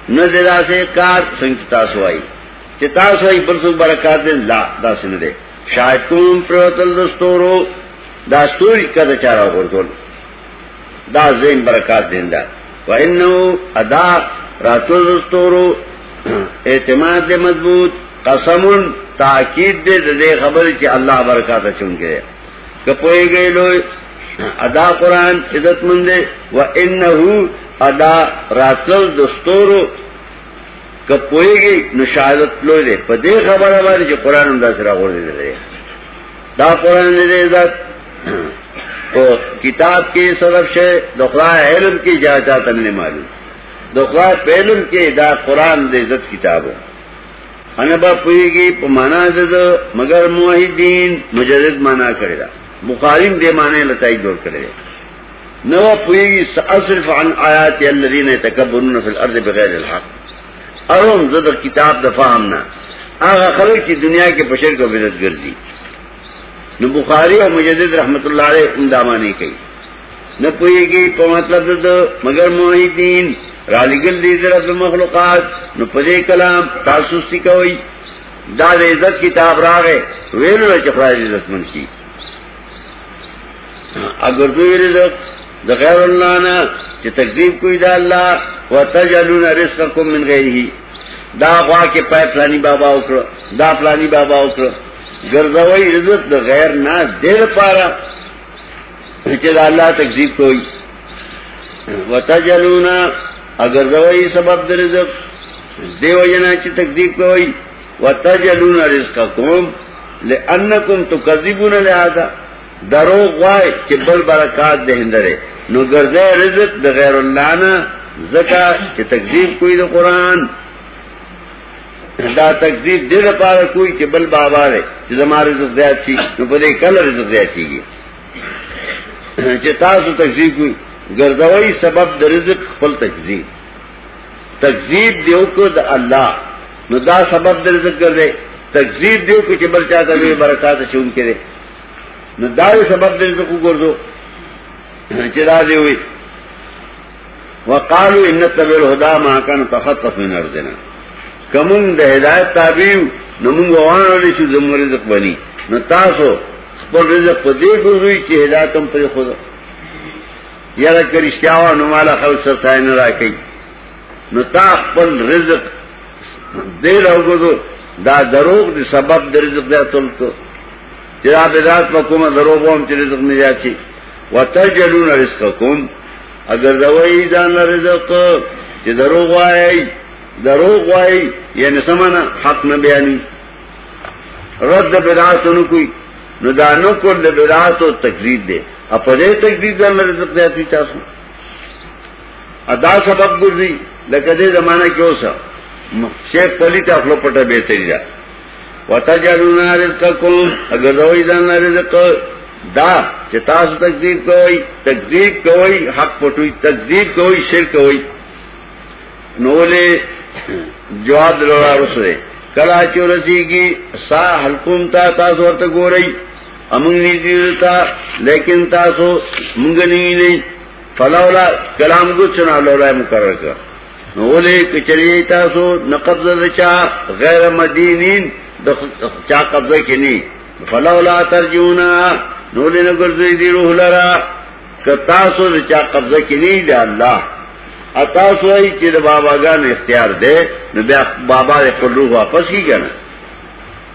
نه دا سه کار څنګه تاسو وای چې تاسو یې بل سکم برکات دې لا دا سن دې شاید کوم پروتل دستورو دا ستوري کده چاره ورغول دا زین برکات دیندا و انه ادا راتل ستورو اعتماد دې مضبوط قسم تاکید دې دې خبر چې الله برکات چونګي کپوي گئے لو ادا قران عزت مند و انه ادا راتل دستورو کپوي گئے نشالت لو دې په دې خبره باندې چې قران هم دا سره غوړي دې دا قرآن دے عزت تو کتاب کے صدف شے دخلا علم کی جا چاہتا نہیں معلوم دخلا علم کے دا قرآن دے عزت کتاب ہو انا با پوئی گی پا مانا دد مگر موحدین مجرد مانا کرے دا بخاریم دے مانے لتائی دور کرے دا نو پوئی گی سأصرف عن آیات الذین تکبرون فی الارض بغیر الحق اروم زه د کتاب د فهم نه هغه خلک چې دنیا کې په شرک او بدعت ګرځي نو بخاری او مجدد رحمت الله علیه هم دا معنی کوي نه پوهیږي په مطلب د مگر موحدین را لګل دي درس مخلوقات نو په دې کلام تاسو ستې کوي دا د عزت کتاب راغې ویلو چې خدای عزت منشي اگر دوی رزق د غیر الله نه چې تکذیب کوي دا الله وتجلون رزقکم من غیره دا غوا کې پای پلانی بابا وکړه دا پلانی بابا وکړه ګرځوي رزق د غیر نه دیر پاره چې دا الله تکذیب کوي وتجلون اگر دوی سبب د رزق دیو جنا چې تکذیب کوي وتجلون رزقکم لانکم تکذبون لهذا درو غوای چې بل برکات ده هندره نو ګرځي رزق د غیر الله نه زکا چې تکذیب کوي د قران دا تکذیب دې لپاره کوي چې بل بابا دی چې زموږ رزق زیات شي نو په دې کله رزق زیات شيږي چې تاسو تکذیب کوي ګرځوي سبب د رزق خپل تکذیب تکذیب دیو کو د الله نو دا سبب د رزق ګرځي تکذیب دیو کو چې بل چاته به برکات شون کړي نو دا سبب د رزق ګرځو چې دا دی وي وقالو ان تبل هدا ما کان تخطف من ارضنا کوم د هدایت تابع نو موږ وانه نشو زموږ رزق بني نو تاسو خپل رزق په دې ګوزوي چې هدایت هم پرې خو یاره کرشتیا وا نو مال خلک سره ځای نه راکې نو تا خپل رزق دې راوګو دا دروغ دې سبب د رزق دې تل کو چې دا بدعت په کومه دروغ ووم چې رزق نه یاچی وتجلون رزقکم اگر دوی ځان رزق چې دروغ وایي دروغ وایي یعنی سمانه حق نه بیانې رد بدعاتونو کوي نو دا نو کول بدعاتو تکذیب دی اپدې تجدید د رزق دی اتی تاسو ادا سبب ګرځي لکه دې زمانہ کې اوسه شیخ پلی ته خپل پټه به تیریا وتجلون رزقکم اگر دوی دا رزق دا چې تاسو تکذیب کوئ تکذیب کوئ حق پټوي تکذیب کوئ شرک کوئ نو له جواب دلاره رسره کلا چورسی کی سا حلقوم تا تاسو ورته ګورئ امون نیزی تا لیکن تاسو مونږ نیوی نه فلولا کلام کو چنا لولا مقرر کړ نو ولې کچری تاسو نه قبضه رچا غیر مدینین د چا قبضه کینی فلولا ترجونا نو له نګرځي دی روح لرا ک تاسو رچا قبضه کینی دی الله اتا سوئی چې د باباګان اختیار ده نو بیا بابا یې خپل روح واپس کیږي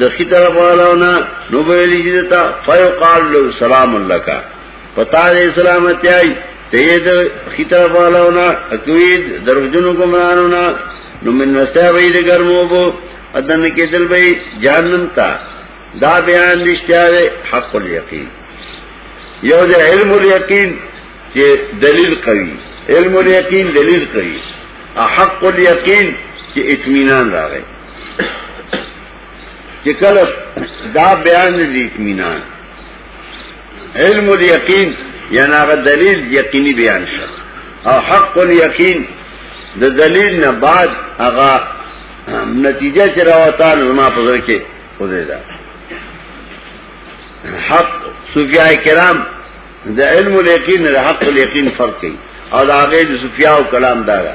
دخی طرف والاونا نو بویلی چی دتا فیقال لو سلام اللہ کا پتا دے سلامتی آئی تید خی طرف والاونا اکوید درخجنو کمرانونا نو من نستا بئی دے گرمو بو ادن کے دل بئی جہنم تا دا بیان رشتیا دے حق الیقین یو دے علم الیقین چی دلیل قوی علم الیقین دلیل قوی حق الیقین چی اطمینان را گئی چې کله دا بیان دې اطمینان علم الیقین یعنی هغه دلیل یقیني بیان شو او حق الیقین د دلیل نه بعد هغه نتیجه چې راوته نو ما په ځل کې خوده ده حق صوفیاء کرام د علم الیقین او حق الیقین فرق کوي او دا هغه د صوفیاء کلام دا ده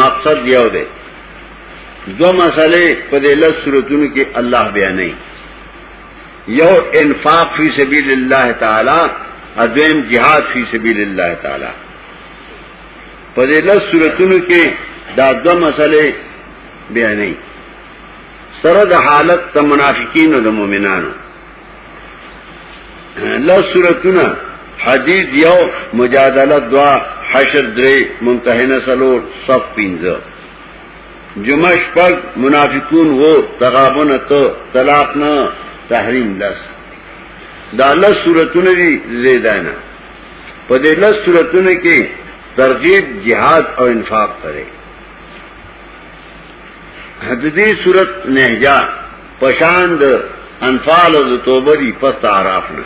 مقصد یو دی دو مسئلے په دې لس صورتونو کې الله بیانې یو انفاق فی سبیل الله تعالی اذن جهاد فی سبیل الله تعالی په دې لس صورتونو کې دا دو مسئلے بیانې سره د حالت د منافقین او د مؤمنانو لا سورتونه حدیث یو مجادله دوا حشر درې ممتحنه سلور صف پنځه جمعه شپږ منافقون وو تغابن ته طلاق نه تحریم لس دا لس سورتونه دي زیدانه په دې لس سورتونه کې ترغیب جهاد او انفاق کړي حددی صورت نهجا پشاند انفال او توبه دی پس تعارف نه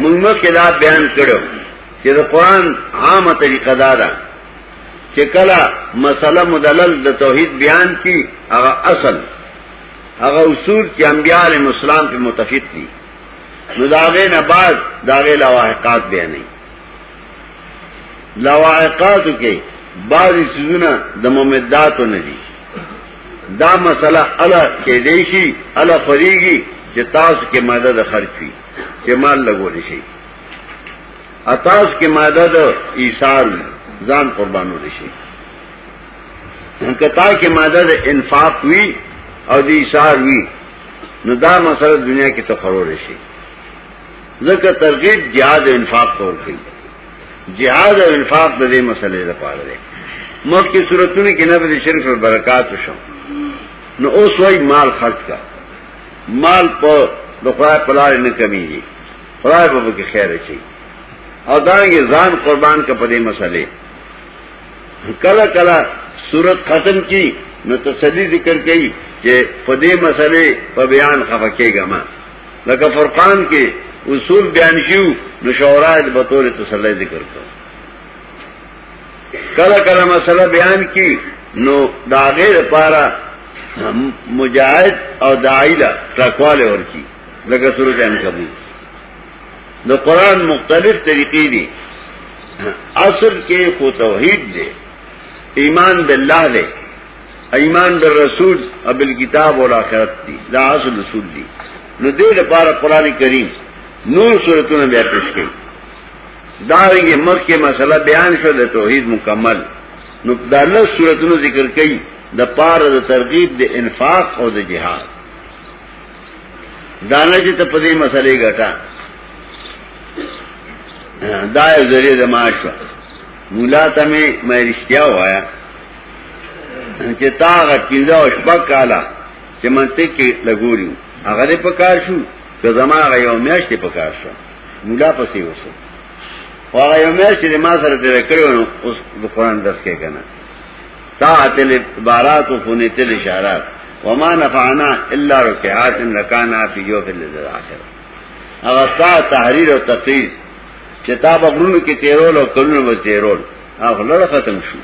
موږ مخکې دا بیان کړو چې د قران عامه طریقه دا ده چې کله مسله مدلل د توحید بیان کی هغه اصل هغه اصول چې انبیاء علیهم السلام په متفق دي نو داغه نه بعد داغه لواحقات بیانې لواعقاتو کې بعضی سیزونه د ممداتو نه دي دا مسله الا کې دی شي الا فريږي چې تاسو کې ماده د خرج وي چې مال لګول شي اتاس کې ماده د ایثار ځان قربانو دي شي کتا کې ماده د انفاق وی او د ایثار وی نو دا مسله دنیا کې تخرور شي ځکه ترغیب جهاد او انفاق تور کوي جهاد او انفاق د دې مسلې لپاره دی مخکې صورتونه کې نه به شرک او برکات شو نو اوس وای مال خرج کا مال په د خدای په لار نه کمیږي خدای به کې خیر شي او دا یې ځان قربان کا په دې مسلې کله کله صورت ختم کی نو تسلی ذکر کړي چې په دې مسلې په بیان خفقېګه ما لکه فرقان کې اصول بیان شیو نو شورا د بطور تسلی ذکر کړ کله کله مسله بیان کی نو دا غیر پارا مجاهد او داعی لا تقواله ورکی لکه سورۃ عنکبوت د قران مختلف طریقې دي اصل کې خو توحید دی ایمان بالله دی ایمان بر رسول ابل کتاب اور آخرت دی دا اصل رسول دی نو دې لپاره قران کریم نور سورتونه بیا پیش کړي دا یې مخکې مسله بیان شو د توحید مکمل نو دا له سورتونو ذکر کړي د پاره د ترغیب د انفاق او د جهاد دانه چې ته په دې مسلې ګټه دا یې ذریعہ د معاش مولا ته مې مې رښتیا وایا چې تا هغه پنځه او شپږ کاله چې منطق کې لګوري هغه دې په کار شو که زما هغه یو میاشت دې په کار شو مولا پسې وسو هغه یو میاشت دې ما سره تیر کړو نو اوس د قران درس کې کنه تا تل بارات او فونې تل اشارات وما نفعنا الا رکعات رکانا فی یوم الاخره هغه تا تحریر او تفسیر چې تا بغرونو کې تیرول او کلونو به تیرول هغه لړ ختم شو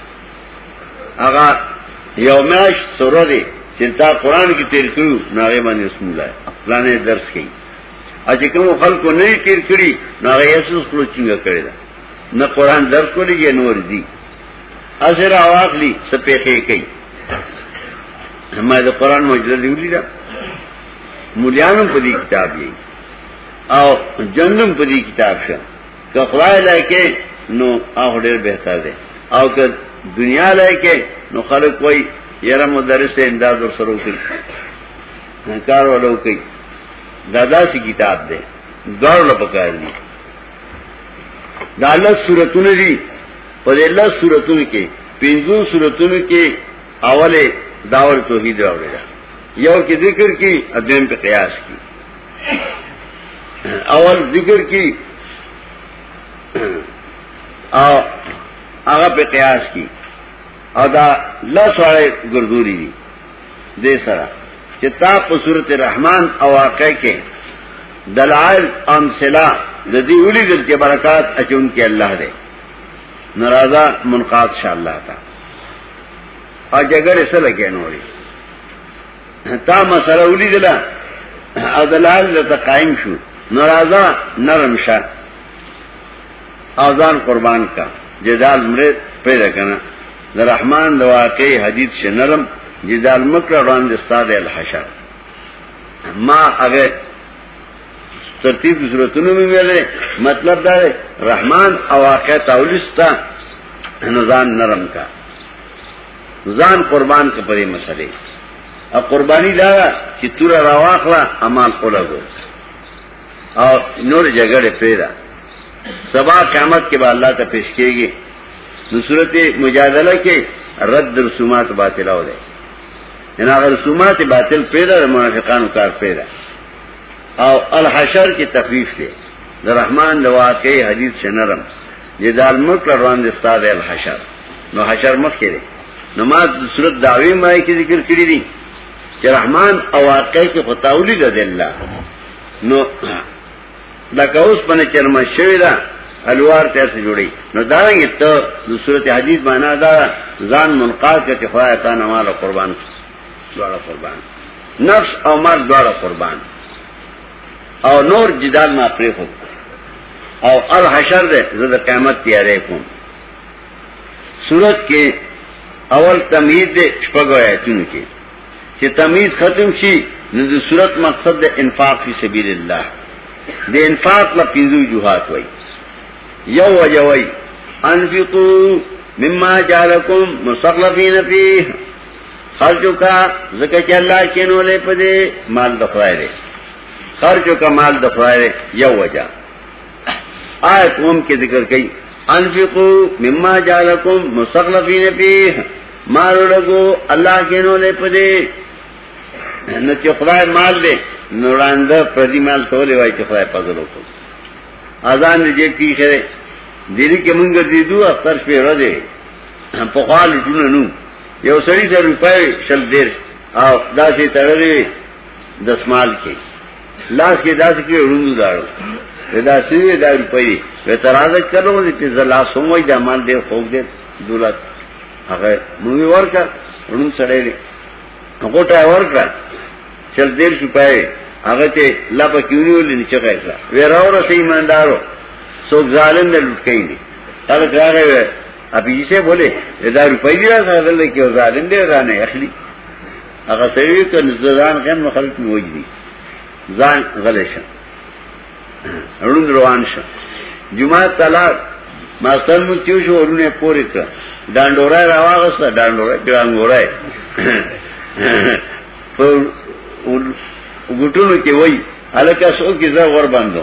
هغه یو ماش سره دی چې تا قران کې تیر کړو ناغه باندې بسم الله پلانې درس کړي اجه کوم خلکو نه تیر کړی ناغه یسوس خپل څنګه کړی دا نه قران درس کولی یې نور دی اثر اواخلی سپېخې کوي ما د قران مجلد ویلی دا مليانو په دې کتاب یې او جنم په دې کتاب شه که خدای لکه نو هغه ډیر بهتر دی او که دنیا لکه نو خلک وای یره مدرس امداد ور سره وکړي کار ولا وکړي دا داسې کتاب دی دوړ له پکار دی دا الله سورتونه دي په دې الله سورتونو کې پنځو سورتونو کې اوله داور توحید راوړل یو کې ذکر کې ادم په قیاس کې اول ذکر کی او هغه په قیاس کی او دا لا سره ګردوري دي دې سره چې تا په صورت رحمان او واقع کې دلائل امثله د دې ولي دل کې برکات اچون کې الله دې ناراضه منقاد شاء الله تا او جګړه سره کې نوري تا مسله ولیدله او دلال درته قائم شو ناراضه نرم شه اذان قربان کا جدال مرید پیدا کنه د رحمان د واقعي حدیث شه نرم جدال مکر وړاندې استاد الحشر ما هغه ترتیب صورتونو مې ویلې مطلب دا دی رحمان او واقع تولستا نظام نرم کا ځان قربان ک پرې مسلې او قرباني دا چې تور راواخلا امال خلګو او نور جګړه پیدا سبا قیامت کې به الله ته پیش کیږي نو صورت مجادله کې رد رسومات باطل او ده ان هغه رسومات باطل پیدا د منافقانو کار پیدا او الحشر کې تخفیف ده د رحمان د واقعي حدیث شنرم دې دال ملک روان دي ستاد الحشر نو حشر مخ کې دي نو ما صورت داوی ما کې ذکر کړی دي چې رحمان او واقع کې خطاولی د الله نو دا کوس باندې چرما شوی دا الوار ته څه جوړي نو دا یې ته د صورت حدیث معنا دا ځان منقاد کړي خدای ته نه مال قربان دواړه قربان نفس او مال دواړه قربان او نور جدال ما پرې خو او الحشر ده زه د قیامت تیارې کوم صورت کې اول تمهید ده شپږ آیاتونو کې چې تمهید ختم شي نو د صورت مقصد ده انفاق فی سبیل الله د انفاق لا پینځو جهات وای یو وجوي انفقوا مما جعلكم مستخلفين فيه خرچو کا زکه چې الله کینو له پدې مال د خدای دی خرچو کا مال د خدای دی یو وجہ آیت هم کې ذکر کړي انفقو مما جعلکم مستخلفین فیه مال لګو الله کینو له پدې نو چې خدای مال دی نو وړاند پردي مال ټول وای چې خدای فضل وکړي اذان دې کې شه دې کې مونږ دې دوه اختر شپې را دي په خال دونه نو یو سړی د روپای شل دیر او داسې تړلې دسمال کې لاس کې داسې کې وروند دارو دا سوی دا روپای په ترازه کړو دې په زلا سموي د مال دې خوګ دې دولت هغه نو ورکا ورن سړی دې هغه ټا ورکا چل دیر شو پای هغه ته لا په کیونیو لنی چغه کړه وراوره سیماندارو څوک ظالم نه لټکې دي هغه راغی ابي جي سي بوله دا روپي دي راځه دلته کې ظالم دي رانه اخلي هغه سوي ته نزدان غم نو خلق مو وجدي ځان غلې شه روند روان شه جمعه تعالی ما سر مو تیو شو ورونه پورې کړ ډانډورا راواغسته ډانډورا ګرانګورا په وګټونو کې وای الکه سو کې زه ور باندې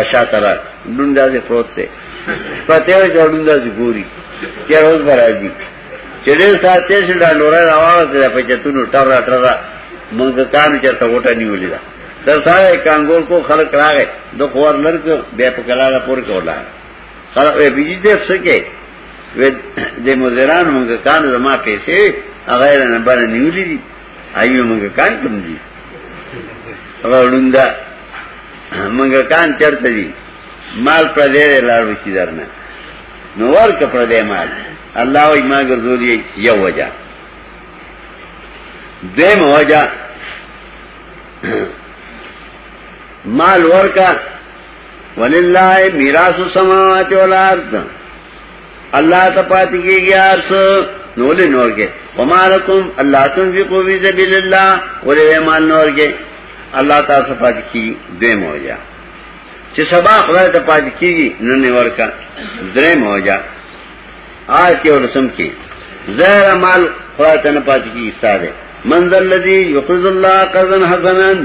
اشا ترا ډونډا دې پروت دی پته وي چې ډونډا دې ګوري چې روز برازي چې ډېر ساتي چې دا نور راوځي د پچتونو ټر ټر مونږ کان چې ته وټه نیولې ده تر سره کانګول کو خلک راغې د خور لرګ بیا په کلاله پور کولا خلک یې بيجي دې څه کې و د مزران مونږ کان زما پیسې هغه نه بره نیولې دي ایو موږ کان کوم دي راوړوندا موږ کان چرته دي مال پر دې لاړو شي درنه نو ورک پر دې مال الله وي ما ګرځولې یو وجہ دیم وجہ مال ورکا وللہ میراث السماوات والارض اللہ تا پاتی کی گیا سو نولی نور کے وما لکم اللہ تنفقو بی زبیل اللہ ولی ایمان نور کے اللہ تا سو پاتی کی دویم ہو جا چه سبا خدای تا پاتی کی گی ننی ورکا درم ہو جا آج کے اور رسم کی زہر مال خدای تا نپاتی کی استاد ہے منزل لذی یقرض اللہ قرضن حسنن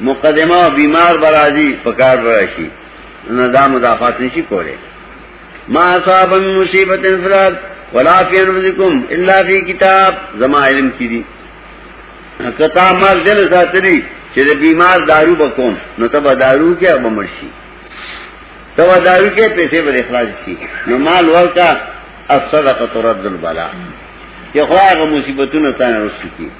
مقدمه بیمار برازی پکار براشی ندا مدافعات نشی کولے ما اصاب من مصیبت انفراد ولا فی انفسکم الا فی کتاب زما علم کی دی کتا مال دل ساتری چې د بیمار دارو بکوم نو ته به دارو کې به مرشي ته به دارو کې پیسې به اخلاص شي نو مال ورکا الصدقه ترد البلا چې خو هغه مصیبتونه تاسو رسېږي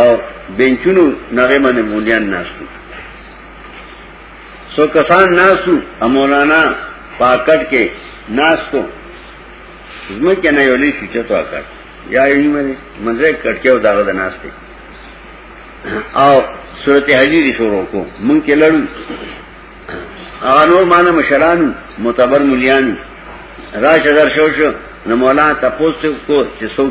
او بنچونو نغه باندې مولیان ناشتو سو کسان ناسو مولانا پاکټ کې ناستو زمو کې نه یولې شي چې توا کړ یا یې مې منځه کټکیو داغه د ناشته او سورته حجری شروع کو مونږ کې لړو هغه نور معنی مشران معتبر مليان راشه در شو شو نو مولا تاسو کو چې څوک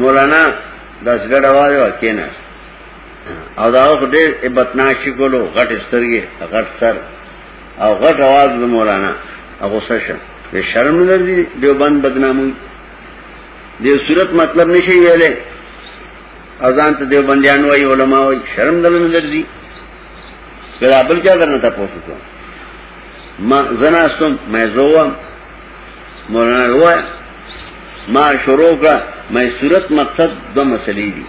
مولانا داس ګډه وایو کینا او دا خو ډېر عبادتنا شي کولو غټ سترګې غټ سر او غټ आवाज د مولانا هغه سره به شرم نه لري دیوبند بدنامي دې صورت مطلب نشي ویلې اذان ته دیوبندیان وای علما وای شرم دل نه لري کله بل چا درنه تاسو ته ما زناستم مې زوم مولانا وای ما شروع کړه مې صورت مقصد دو مسلې دي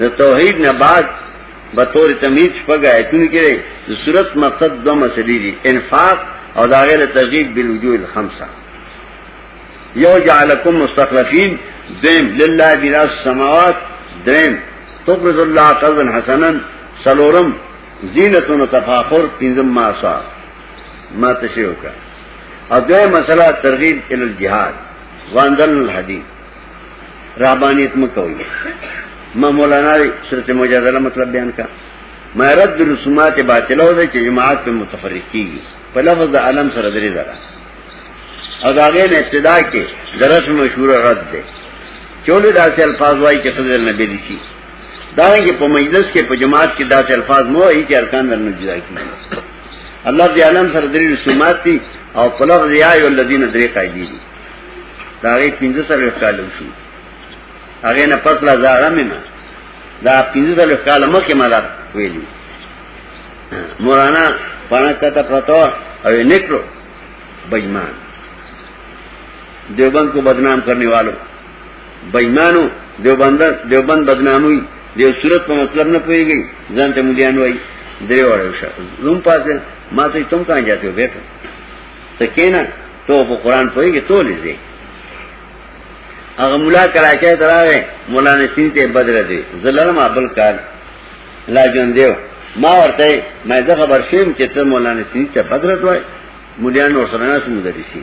د توحید نه بعد به تور تمهید شپږه ایتونه کړي د صورت مقصد دو مسلې دي انفاق او دا غیر ترغیب بالوجوه الخمسه یو جعلکم مستخلفین دیم لله میراث السماوات دیم تقرض الله قرضا حسنا سلورم زینتون تفاخر پنځم ماسا ما تشریح وکړه اځه مسله ترغیب ال الجهاد واندل الحدیث رهبانیت مکوي ما مولانا سورت مجادله مطلب بیان کا ما رد رسومات باطله ده چې جماعت په متفرق کیږي په لفظ د عالم سره درې زره او دا غي نه ابتدا کې درس مشهور رد ده چولې داسې الفاظ وایي چې خدای نبی دي شي دارنګه په مجلس کې په جماعت کې داسې الفاظ مو هي چې ارکان درنه جدا کیږي الله دې عالم سره درې رسومات دي او په لفظ یا ای الذین درې قاعده دي دا غي پنځه سره کال شو هغه نه پس لا زاره مې نه دا پنځه سره کال مخکې مالا ویلي مولانا پانا کته پرتو او نکړو بېمان دیوبند کو بدنام کرنے والوں بېمانو دیوبند دیوبند بدناموي دیو صورت په مطلب نه پويږي ځان ته مليان وای درې وړو شه زوم پاتې ما ته تم کان جاته بیٹه ته کینا ته په قران پويږي ته لږه هغه مولا کراچۍ دراوه مولا نسین ته بدر دی زلرم ابل کار لا جون دیو ما ورته مې زه خبر شوم چې ته مولا نسین ته بدر دوی مليان ورسره نه سمدري شي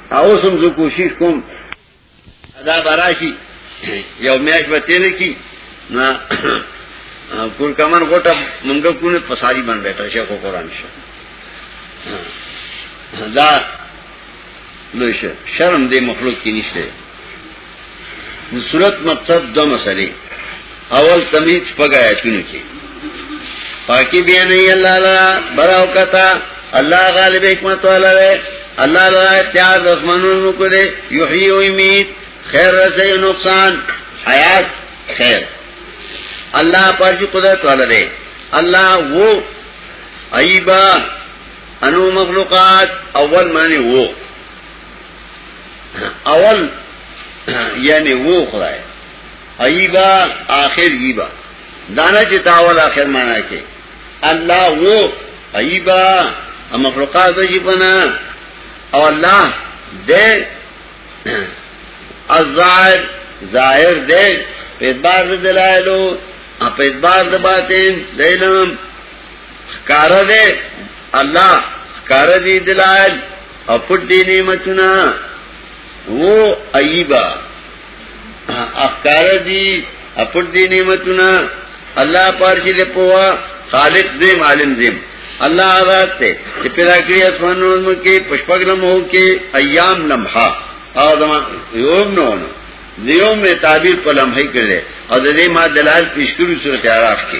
اوس هم زه کوشش کوم دا براشي یو میاش به تیر کی نا پور کمن غوټه مونږ کو نه پساری باندې بیٹھا شیخ قرآن شه دا لوشه شرم دې مخلوق کې نشته صورت مقصد دو مسئلے اول تمید پگا یتونو کی پاکی بیانی اللہ لرا براو کتا اللہ غالب حکمت والا رے اللہ لرا اختیار دخمنون مکو دے یحیی و امید خیر رسی نقصان حیات خیر اللہ پر جو قدرت والا رے اللہ وہ عیبہ انو مخلوقات اول معنی وہ اول یعنی وو خدای ایبا آخر یبا دانا چې تاول آخر معنا کې الله وو ایبا مخلوقات بشي پنا او الله دې الظاهر ظاهر دې په اعتبار د دلایلو په اعتبار د باطن د علم ښکار دې الله ښکار دې دلایل او پټ دی نعمتونه وو ایبا اخکار دی اپټ دی نعمتونه الله پارشي له پوا خالق دې عالم دې الله آزاد ته چې پیدا کړی اسمانونو کې پښپګ لمحو کې ایام لمحه او زمان یوم نو نو دیوم میں تعبیر پر لمحی کرلے اور دے ما دلال پیش کرو صورت عراق کی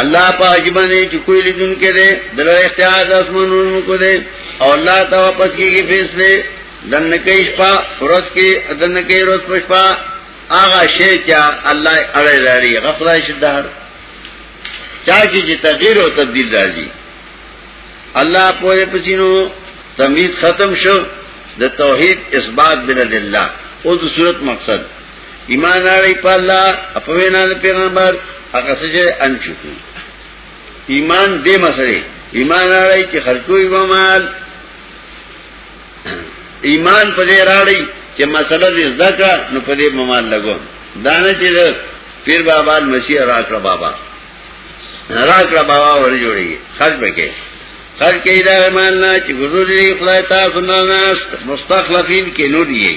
الله په اجبانه چې کوئی لیدون کې ده دل اختیار د اسمانونو کو ده او الله ته واپس کیږي فیصله دن کې شپه ورځ کې دن کې ورځ په شپه هغه شی چې الله اړه لري غفله شدار چا کې چې تغییر او تبديل راځي الله په پسینو تمید ختم شو د توحید اثبات بلد الله او د صورت مقصد ایمان راړی په الله په وینا د پیغمبر هغه څه چې انچکو ایمان دې مسره ایمان راړی چې خرچو یې مال ایمان په دې راړی چې مسله دې زده نو په دې مال لګو دانه چې پیر بابا مسیح راکړه بابا راکړه بابا ور جوړي خرج بکې خرج کې دا ایمان نه چې ګذوري خدای تاسو نه ناست مستخلفین کې نور یې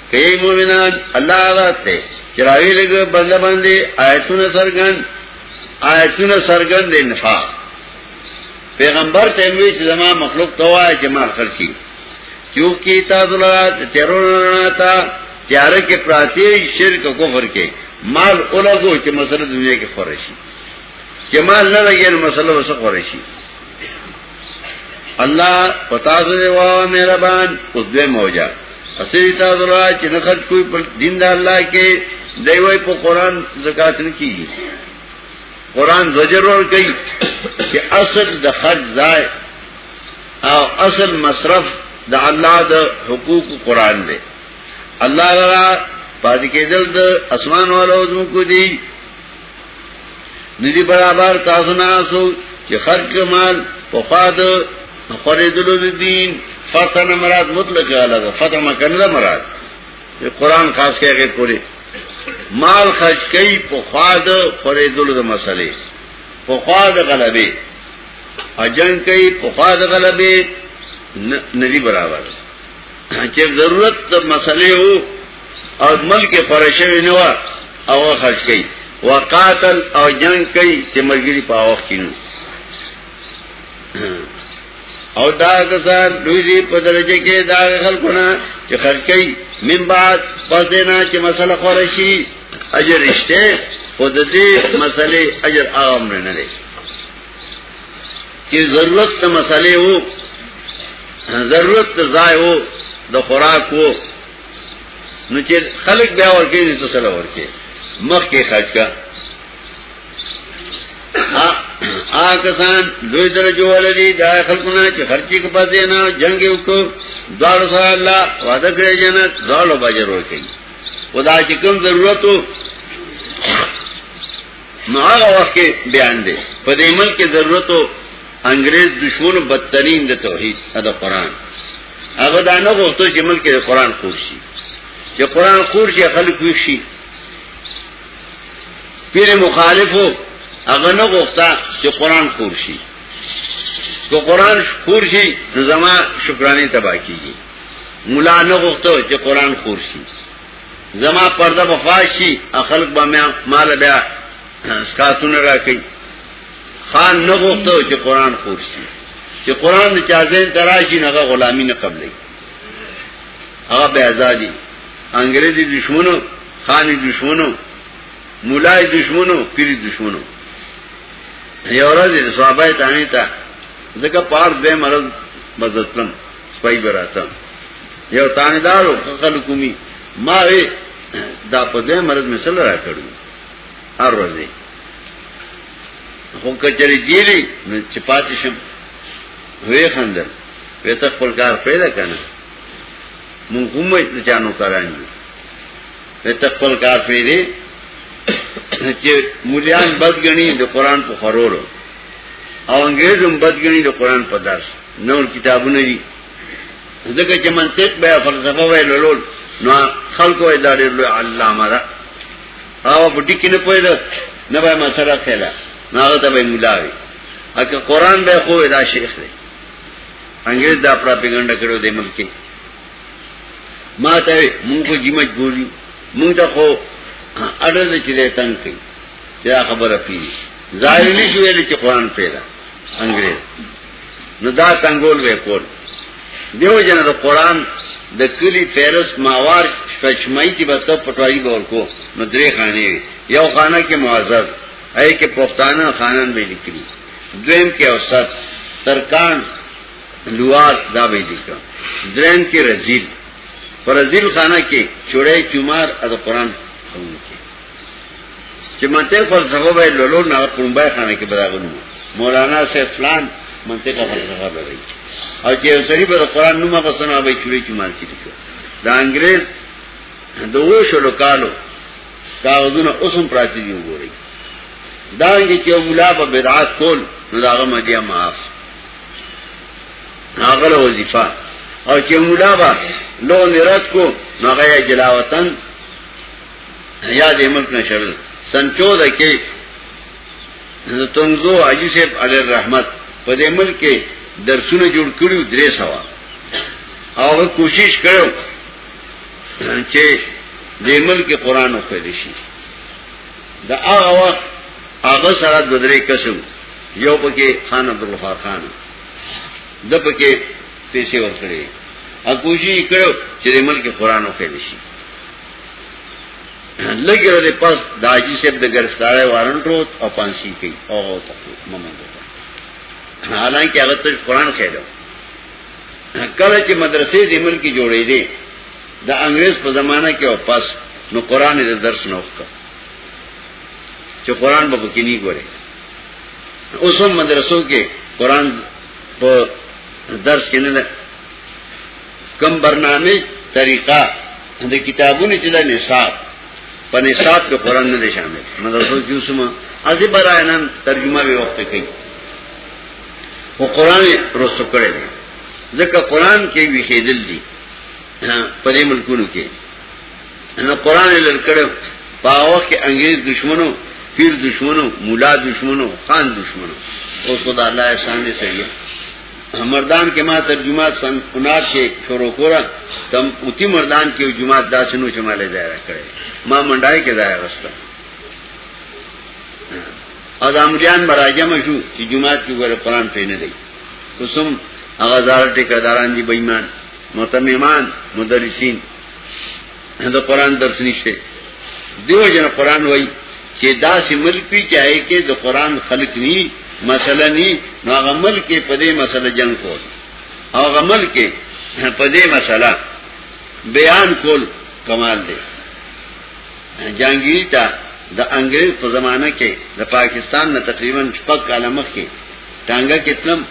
اے مومنان الله راته چراوی لګ بنده باندې آیتونه سرګن آیتونه سرګن د انفاق پیغمبر ته وی چې زما مخلوق توای چې ما خرچي یو کی تاسو لا تیرونه تا تیار کې پراتی شرک کفر کې مال اولګو چې مسله دنیا کې خورشي چې مال نه لګي نو مسله وسه خورشي الله پتا سره وا مهربان اوس به موجا اسی تاسو را چې نه خرج کوی په دین د الله کې دی وای په قران زکات نه کیږي قران زجر ور کوي چې اصل د خرج ځای او اصل مصرف د الله د حقوق قران دی الله را پاتې کېدل د اسمان والو زمکو دي ندی برابر تاسو نه اسو چې خرج مال په خاد خریدلو د دین فتح نه مراد مطلق اعلی ده فتح مکن نه مراد یہ قرآن خاص کہہ کے پورے مال خرچ کئی پخواد فرید الد مسئلے پخواد غلبے اجنگ کئی پخواد غلبے ندی برابر چیک ضرورت مسئلے ہو او ملک پرشوی نو او خرج کړي وقاتل او جنگ کئی چه ملگری پا وقت کینو او دا کسان دوی دی په درجه کې دا خلکونه چې خرج کړي من بعد پس دینا چې مسله خورشي اجر رشته او د دې مسلې اجر عام نه نه لري چې ضرورت ته مسلې وو ضرورت ځای وو د خوراک وو نو چې خلک بیا ورکې دي ته سره ورکې مخ کې خرج کا آ کسان دوی درجو ولدي دا خلقونه چې خرچي کې پاتې نه جنگ یو کو دار سره الله وعده کړی جنت زالو باجر ورکې خدا چې کوم ضرورت وو نو هغه وخت کې بیان دی په دې ملک ضرورت وو انګريز دشمنو بدترین د توحید د قران هغه دا نه غوښتو چې ملک د قران خور شي چې قران خور شي خلک وي شي پیر مخالفو هغه نه غوښتا چې قران خور شي که قران خور شي نو زما شکرانه تبا کیږي مولا نه غوښتو چې قران خور شي زما پرده بفاشي خلک به مال بیا سکاتونه راکړي خان نه غوښتو چې قران خور شي چې قران د چا ځین تراشي نه غلامی نه قبلې هغه به ازادي انګريزي دشمنو خاني دشمنو مولای دشمنو پیری دشمنو یو ورځ صحابه تانی ته ځکه پار به مرز مزتلم سپای براتم یو تاندارو خلکومی ما وی دا په دې مرز مثال را کړو هر ورځ خو کچری جیلی نو چې پاتې شم وې خندل وې ته خپل کار پیدا کنه مونږ کوم څه چانو کرانی وې ته خپل کار پیری چې مولیان بدګنی د قران په خرورو او انګريزم بدګنی د قران په درس نور کتابونه دي ځکه چې منطق به فلسفه وې لول نو خلکو ادارې له علامه هغه په ټکی نه پوهیده نه به مسله خېلا نه هغه ته به ملاوي اګه قران به خو دا شیخ دی انګريز دا پروپاګاندا کړو د ملک ما ته مونږ کو جی مجبوری مونږ ته خو اړه دې چې له تنګ کی دا خبره پی ظاهر نشوي چې قران پیدا انګريز نو دا تنګول وې کول دیو جن د قران د کلی پیرس ماوار پښمای کی به ته پټوایی بول کو نو درې خانه یو خانه کې معزز اې کې پښتانه خانان به لیکلي دویم کې اوسط ترکان لواس دا به لیکم درین کې رزیل پر رزیل خانه کې چوره چمار د قران خونه کې چې منطق فلسفه به لولو نه کومبای خانه کې براغلو مولانا سے فلان منطق فلسفه به وي او چې سری به قرآن نومه بسنه به چوری چې مال کې شو دا انګريز دوه شلو کالو کاغذونه اوسم پراتی دی وګورئ دا یې چې مولا په بدعات کول نو دا غو مدیا معاف هغه وظیفه او چې مولا با لو نرات کو نو غیا جلاوطن یا دې ملک نشرل سن 14 کې تنزو عجی صاحب علی الرحمت په دې ملک کې درسونه جوړ کړیو درې سوا او کوشش کړو چې دې ملک قرآن وکړي شي دا هغه وخت هغه سره د درې کسو یو پکې خان عبد الغفار خان د پکې پیسې ورکړي او کوشش کړو چې دې ملک قرآن وکړي شي لګي ورې پاس د حاجی صاحب د ګرفتارۍ وارنټ وو او پانسی کوي او هو ته مومن ده حالانکه هغه ته قران خېلو کله چې مدرسې د ملک جوړې دي د انګريز په زمانہ کې او پاس نو قران دې درس نه وکړ چې قران به کې نه ګوري اوس هم مدرسو کې قران په درس کې نه کم برنامه طریقه د کتابونو چې د نصاب په نصاب کې قران نه شامل مدرسو کې اوسمه ازي براینن ترجمه به وخت کوي او قران رسو کړي ځکه قران کې وی خېدل دي په دې ملکونو کې نو قران لر کړو پاو کې انګريز دشمنو پیر دشمنو مولا دشمنو خان دشمنو او خدا الله احسان دې سړي مردان کې ما ترجمه سن 59 شروع کړه تم اوتی مردان کې جمعه داسې نو شماله ځای راکړې ما منډای کې ځای وسته او دامریان براجم شو چې جمعه کې ور قرآن پې نه دی قسم هغه زار ټیکداران دي بېمان متمیمان مدرسین د قران درس نشته دیو جن قران وای چې دا سي ملک پی چاهي کې د قران خلق ني مسله ني نو غمل کې په دې مسله جنگ کول او غمل کې په دې مسله بیان کول کمال دی جنگی تا د انګريز په زمانہ کې د پاکستان نه تقریبا شپږ کاله مخکې ټانګه کې تلم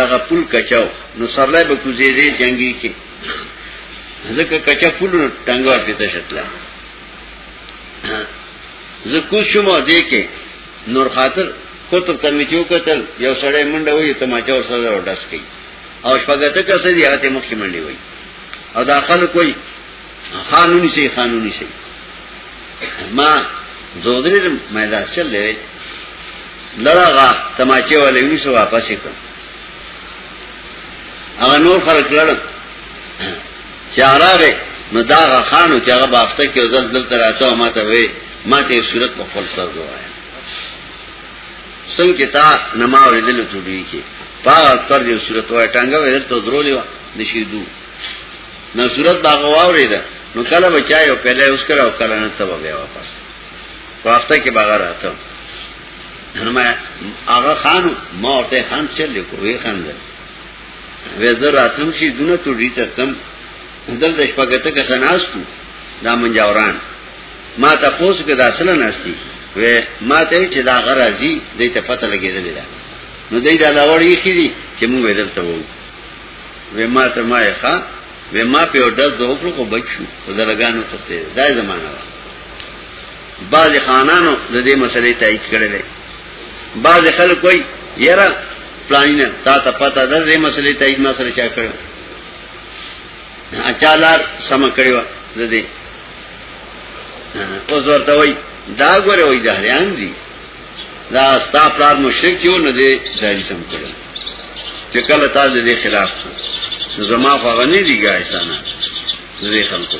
دغه پل کچاو نو سرلای به کوزې دې جنگي کې ځکه کچا کولو ټنګور پیته شتلا زه کوم شوم دې کې نور خاطر کوتب ته می جو کتل یو سړی منډه وې ته ما چا سره ورډس کی او شپږته کسه دی هغه مخ کې منډه وې او داخل کوئی قانوني سي قانوني سي ما زودري مې دا چلې لړغه تماچه ولې وسو واپس کړ هغه نور خلک لړ چې هغه نو دا خانو چې هغه بافته کې ځل دل تر اچو ما ته وې ما ته صورت په خپل سر وایي څنګه تا نما ورېدل ته دی کې پاغه تر دې صورت وای ټنګه وې ته درولې و نشیدو نو صورت باغ واورې ده نو کله بچایو کله اوس کړه او کله نه تبه بیا واپس واسطه کې باغ راته فرمایا هغه خانو ما ته خان څه لیکو وی خان ده وزر اتم شي دونه ته دې ته تم دل د شپګته کې سناستو دا منجوران ما ته پوس کې دا اصل نه استي و ما ته چې دا غرازي دې ته پته لګېدل دا نو دې دا لاوړ یې کړی چې موږ ودل ته وو و ما ته ما یې ښا و ما په ډز دوه کړو کو بچو خدای لګانو ته دا زمانہ بعض خانانو د دې مسلې تایید کړل بعض خلک وایي یاره پلانینه تا ته پته ده دې مسلې تایید ما سره چا کړو اچالار سم کړو د دې اوس ورته وایي دا ګوره وایي دا هریان دي دا ستا پلار مشرک چې نه دې ځای سم کړو چې کله تا دې خلاف زما خو غنی دی ګایسانه زه خلکو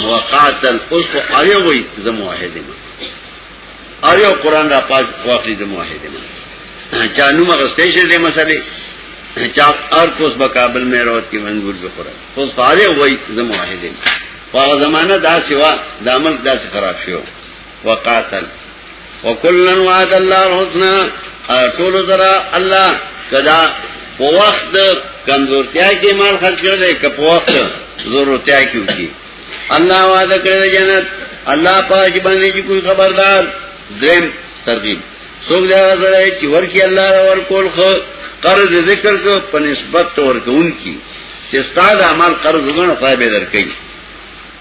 مواقعتا اوس خو آیا وای زه موحد یم آیا قران را پاس واخلي زه موحد یم چا نو مغستې شه دې مسلې چا ار کوس بکابل مې راوت کې منګور به قران اوس فارغ وای زه موحد یم په زمانہ دا سیوا د عمل داسې خراب شو وقاتل وکلن وعد الله الحسنى ټول درا الله کدا په وخت کمزورتیا کې مال خرج کړل کې په وخت ضرورتیا کې وکي الله وعده کړی جنت الله پاک باندې چې کوئی خبردار درم ترغیب څوک دا سره چې ورکی الله ور کول خو قرض ذکر کو په نسبت تور کوونکی چې ستاد عمل قرض وګڼو خدای به درکړي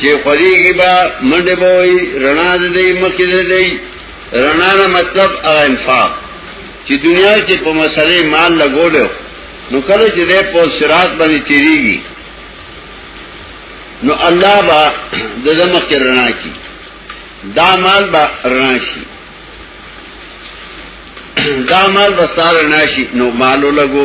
چې خوريږي با منډه بوي رڼا دې مخې دې رڼا نه مطلب هغه انفاق چې دنیا کې په مسلې مال لګول نو کله چې دې په صراط باندې تیریږي نو الله با د دمخ کې رڼا کی دا مال با رڼا شي دا مال بستار رڼا شي نو مالو لګو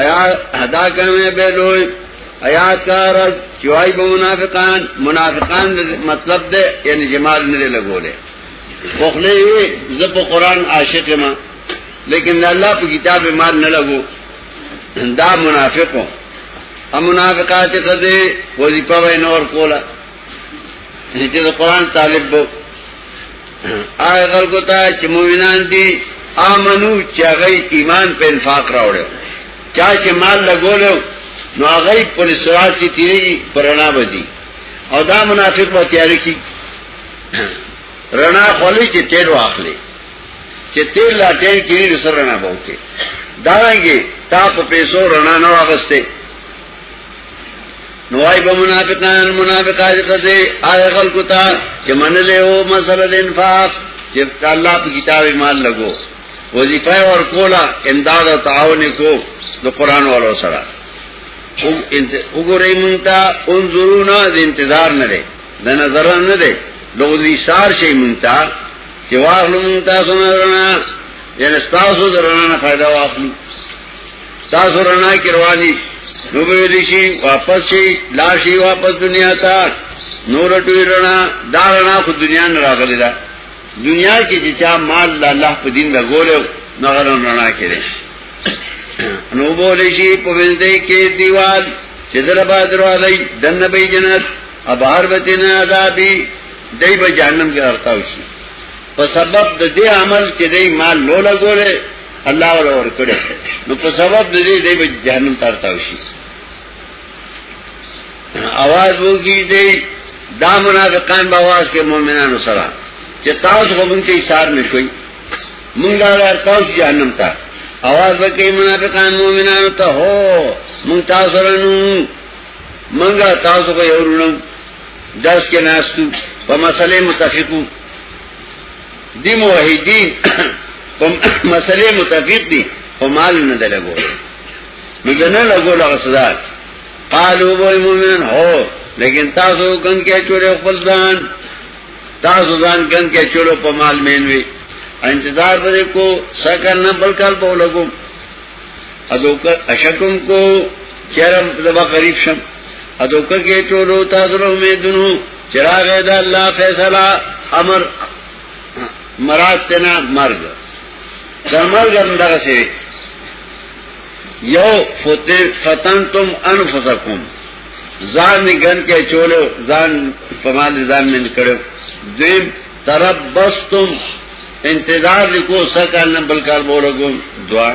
ایا ادا کړمه به لوی آیات کار چوای به منافقان منافقان مطلب ده یعنی جمال نه لګولې خوخلې زه په قران عاشق ما لیکن الله په کتاب مال نه لګو دا منافقو ا منافقات څه دي وظیفه وای نور کولا چې قرآن طالب بو آئے غلقو تا چه مومنان دی آمنو چه غی ایمان پہ انفاق راوڑے چا چه مال لگو لے نو غی پر سوال چی تیری جی پر رنا بزی او دا منافق با تیاری کی رنا خولی چه تیر واخلی چه تیر لا تیر کیری نسر رنا باوکے دارنگی تا پا پیسو رنا نو آغستے نوائی با منافقان منافقات قضی آغا خلقو تا چه من لے ہو مسئلہ دے انفاق چه اللہ پا کتاب مال لگو وظیفہ اور کولا امداد و تعاون کو دو قرآن والو سرا اگو رئی منتا انظرونا دے انتظار نہ دے دے نظر نہ دے لوگ دی سار شئی منتا چه واخلو منتا سنرنا یعنی ستاسو درنا فائدہ واخلو تاسو رڼا کې رواني نو به دې شي واپس شي لا شي واپس دنیا ته نور ټوی رڼا دا رڼا خو دنیا نه راغلی دا دنیا کې چې چا مال لا الله په دین لګول نو غرن رڼا کړي نو بولې شي په وځدې کې دیوال چې در به دروازې دنه به جنت ابهر بچنه عذابي دای به جهنم کې ارتاو شي په سبب د دې عمل چې دای مال لولا ګوره الله ولا ور کړی نو په سبب د دې دی به جهنم تر تاو شي اواز وږي دی دا منافقان به आवाज کې مؤمنانو سره چې تاسو غوږ کې اشاره نشوي مونږ لا تاسو جهنم ته اواز وکي منافقان مؤمنانو ته هو مونږ تاسو رنو مونږ تاسو کو یو رونو درس کې ناستو په مسلې متفقو دی موحدین په مسلې متفق دي او مال نه دلګو نو دنه لګو له صدا قالو بول مومن هو لیکن تاسو ګن کې چوره خپل ځان تاسو ځان ګن کې چوره په مال مینوي انتظار به کو سکر نه بل کال په لګو اذو کا اشکم کو چرم دبا غریب شم ادو کګه ټولو تاسو له امیدونو چراغ د الله فیصله امر مراد تنا مرګ د مرګ اندر شي یو فتنتم انفسکم ځان ګن کې چولو ځان پمال ځان من کړو دیم تربستم انتظار کو سکان بلکار بولو دعا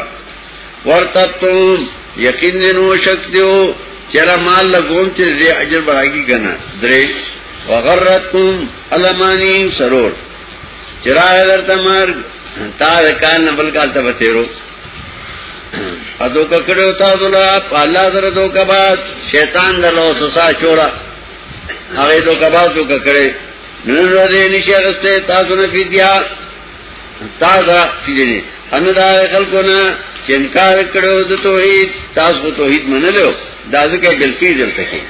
ورتتم یقین نو شک دیو چرا مال لګوم چې دې اجر برایږي کنه درې وغرتم المانی سرور چرا درته مار تا کان بل کال ته بتیرو ادو ککړو تا دلا پالا در دو کبا شیطان دلو سسا چورا هغه دو کبا دو ککړې نن ورځې نشه غسته تاسو نه پیډیا تا دا پیجنی انو دا خلقو نا چه انکار کرو دا توحید تاس کو توحید منلو دا ذکر بلکی دلتا کی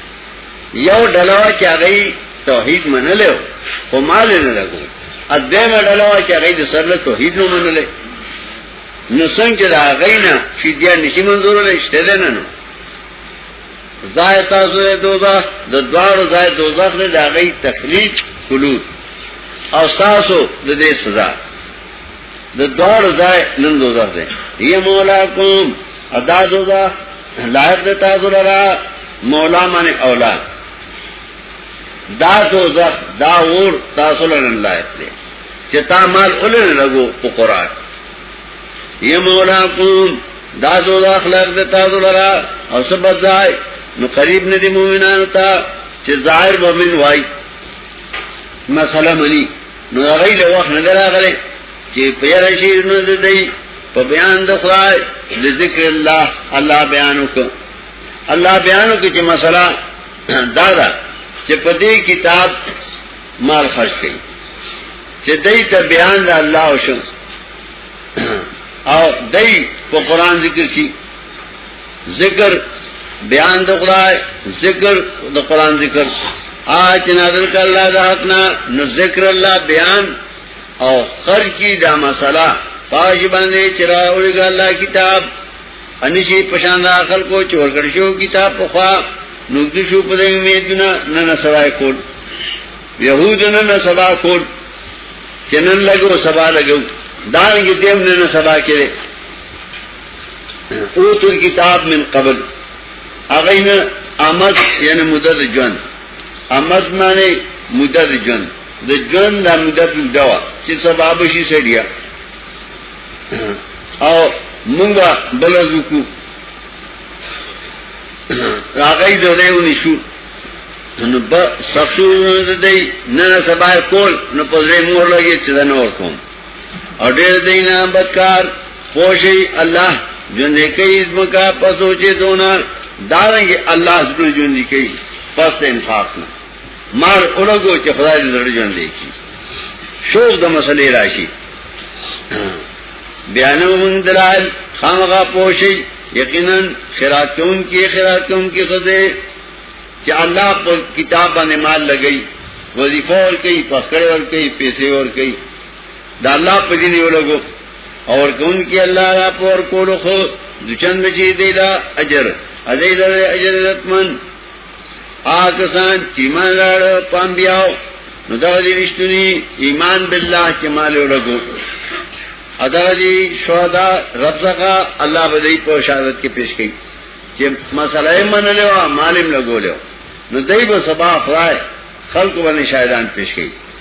یو ڈلاو چا گئی توحید منلو خو مال نلگو از دیم ڈلاو چا گئی دا سر توحید نو منلو نو سنگ چه دا گئی نا فیدیا نشی منظور لے اشتدے ننو زای تاسو د دوزخ د دوارو زای دوزخ د هغه تخلیق خلود او تاسو د دې سزا د دوارو زای نن دوزخ دی ی مولا کوم ادا دوزخ لایق د تاسو لرا مولا من اولا دا دوزخ دا اور تاسو لرا لایق دی چې تا مال اولل لګو په قران یا مولا کوم دا دو دا اخلاق دا تازو لرا او سبت زائی نو قریب ندی مومنانو تا چه زائر مومن وائی مسئلہ منی نو غی له وخت نه راغله چې پیر شي نو د دې په بیان د خدای د ذکر الله الله بیان وکړ الله بیان وکړي چې مسله دا ده چې په دې کتاب مال خرج کړي چې دې ته بیان د الله او شمس او دای په قران ذکر شي ذکر بیان د خدای ذکر د قران ذکر آج نازل کړه الله د حقنا نو ذکر الله بیان او خر کی دا مسله پاج باندې چرا اورګ الله کتاب انشي پشان دا عقل کو چور کړ شو کتاب په خوا نو د شو په دې امیدونه نه نه سوای کول یهود نن سبا کول چې نن لګو سبا لګو دا رنګ دیم نن سبا کړي او تل کتاب من قبل هغه نه آمد یعنی مدد جون آمد معنی مدد جون د جون د مدد دوا چې سبا به شي سړیا او مونږه بلځو کو راغی دوی ونی شو نو په سختو د دې نه سبا کول نو په دې مور لګي چې دا نور کوم او ډېر دینه بدکار پوشي الله ژوند کوي زمکا پسو چې دونه دارنګ الله زړه ژوند کوي پس انفاق نه مار اولګو چې خدای دې زړه ژوند کوي شوق د مسلې راشي بیانو من دلال خامغه پوشي یقینا خیرات کون کی خیرات کون کی خزه چې الله په کتاب باندې مال لګی وظیفه ور کوي پخړ ور کوي پیسې ور کوي دا الله په دې نیو لګو اور کون کی الله را پور کولو خو دچن بچی دیلا اجر ازیل اجر رتمن آکسان چیمان لڑ پام بیاو نو دغه دي رښتونی ایمان بالله کې مال ورغو ادا دي شهدا رب زکا الله به دې په شهادت کې پیش کړي چې مسله یې منلې وا مالم لګولې نو دای په سبا خدای خلق باندې شاهدان پیش کړي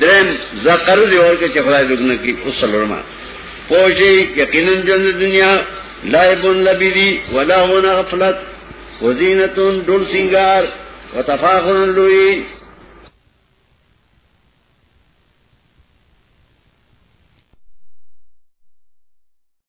دین زه قرض ورکړ چې خدای دغنه کې اوس لرمه پوجي یقینا جن دنیا لایبون لبیدی ولا هون غفلت وزینتون دول سنگار وتفاخر لوی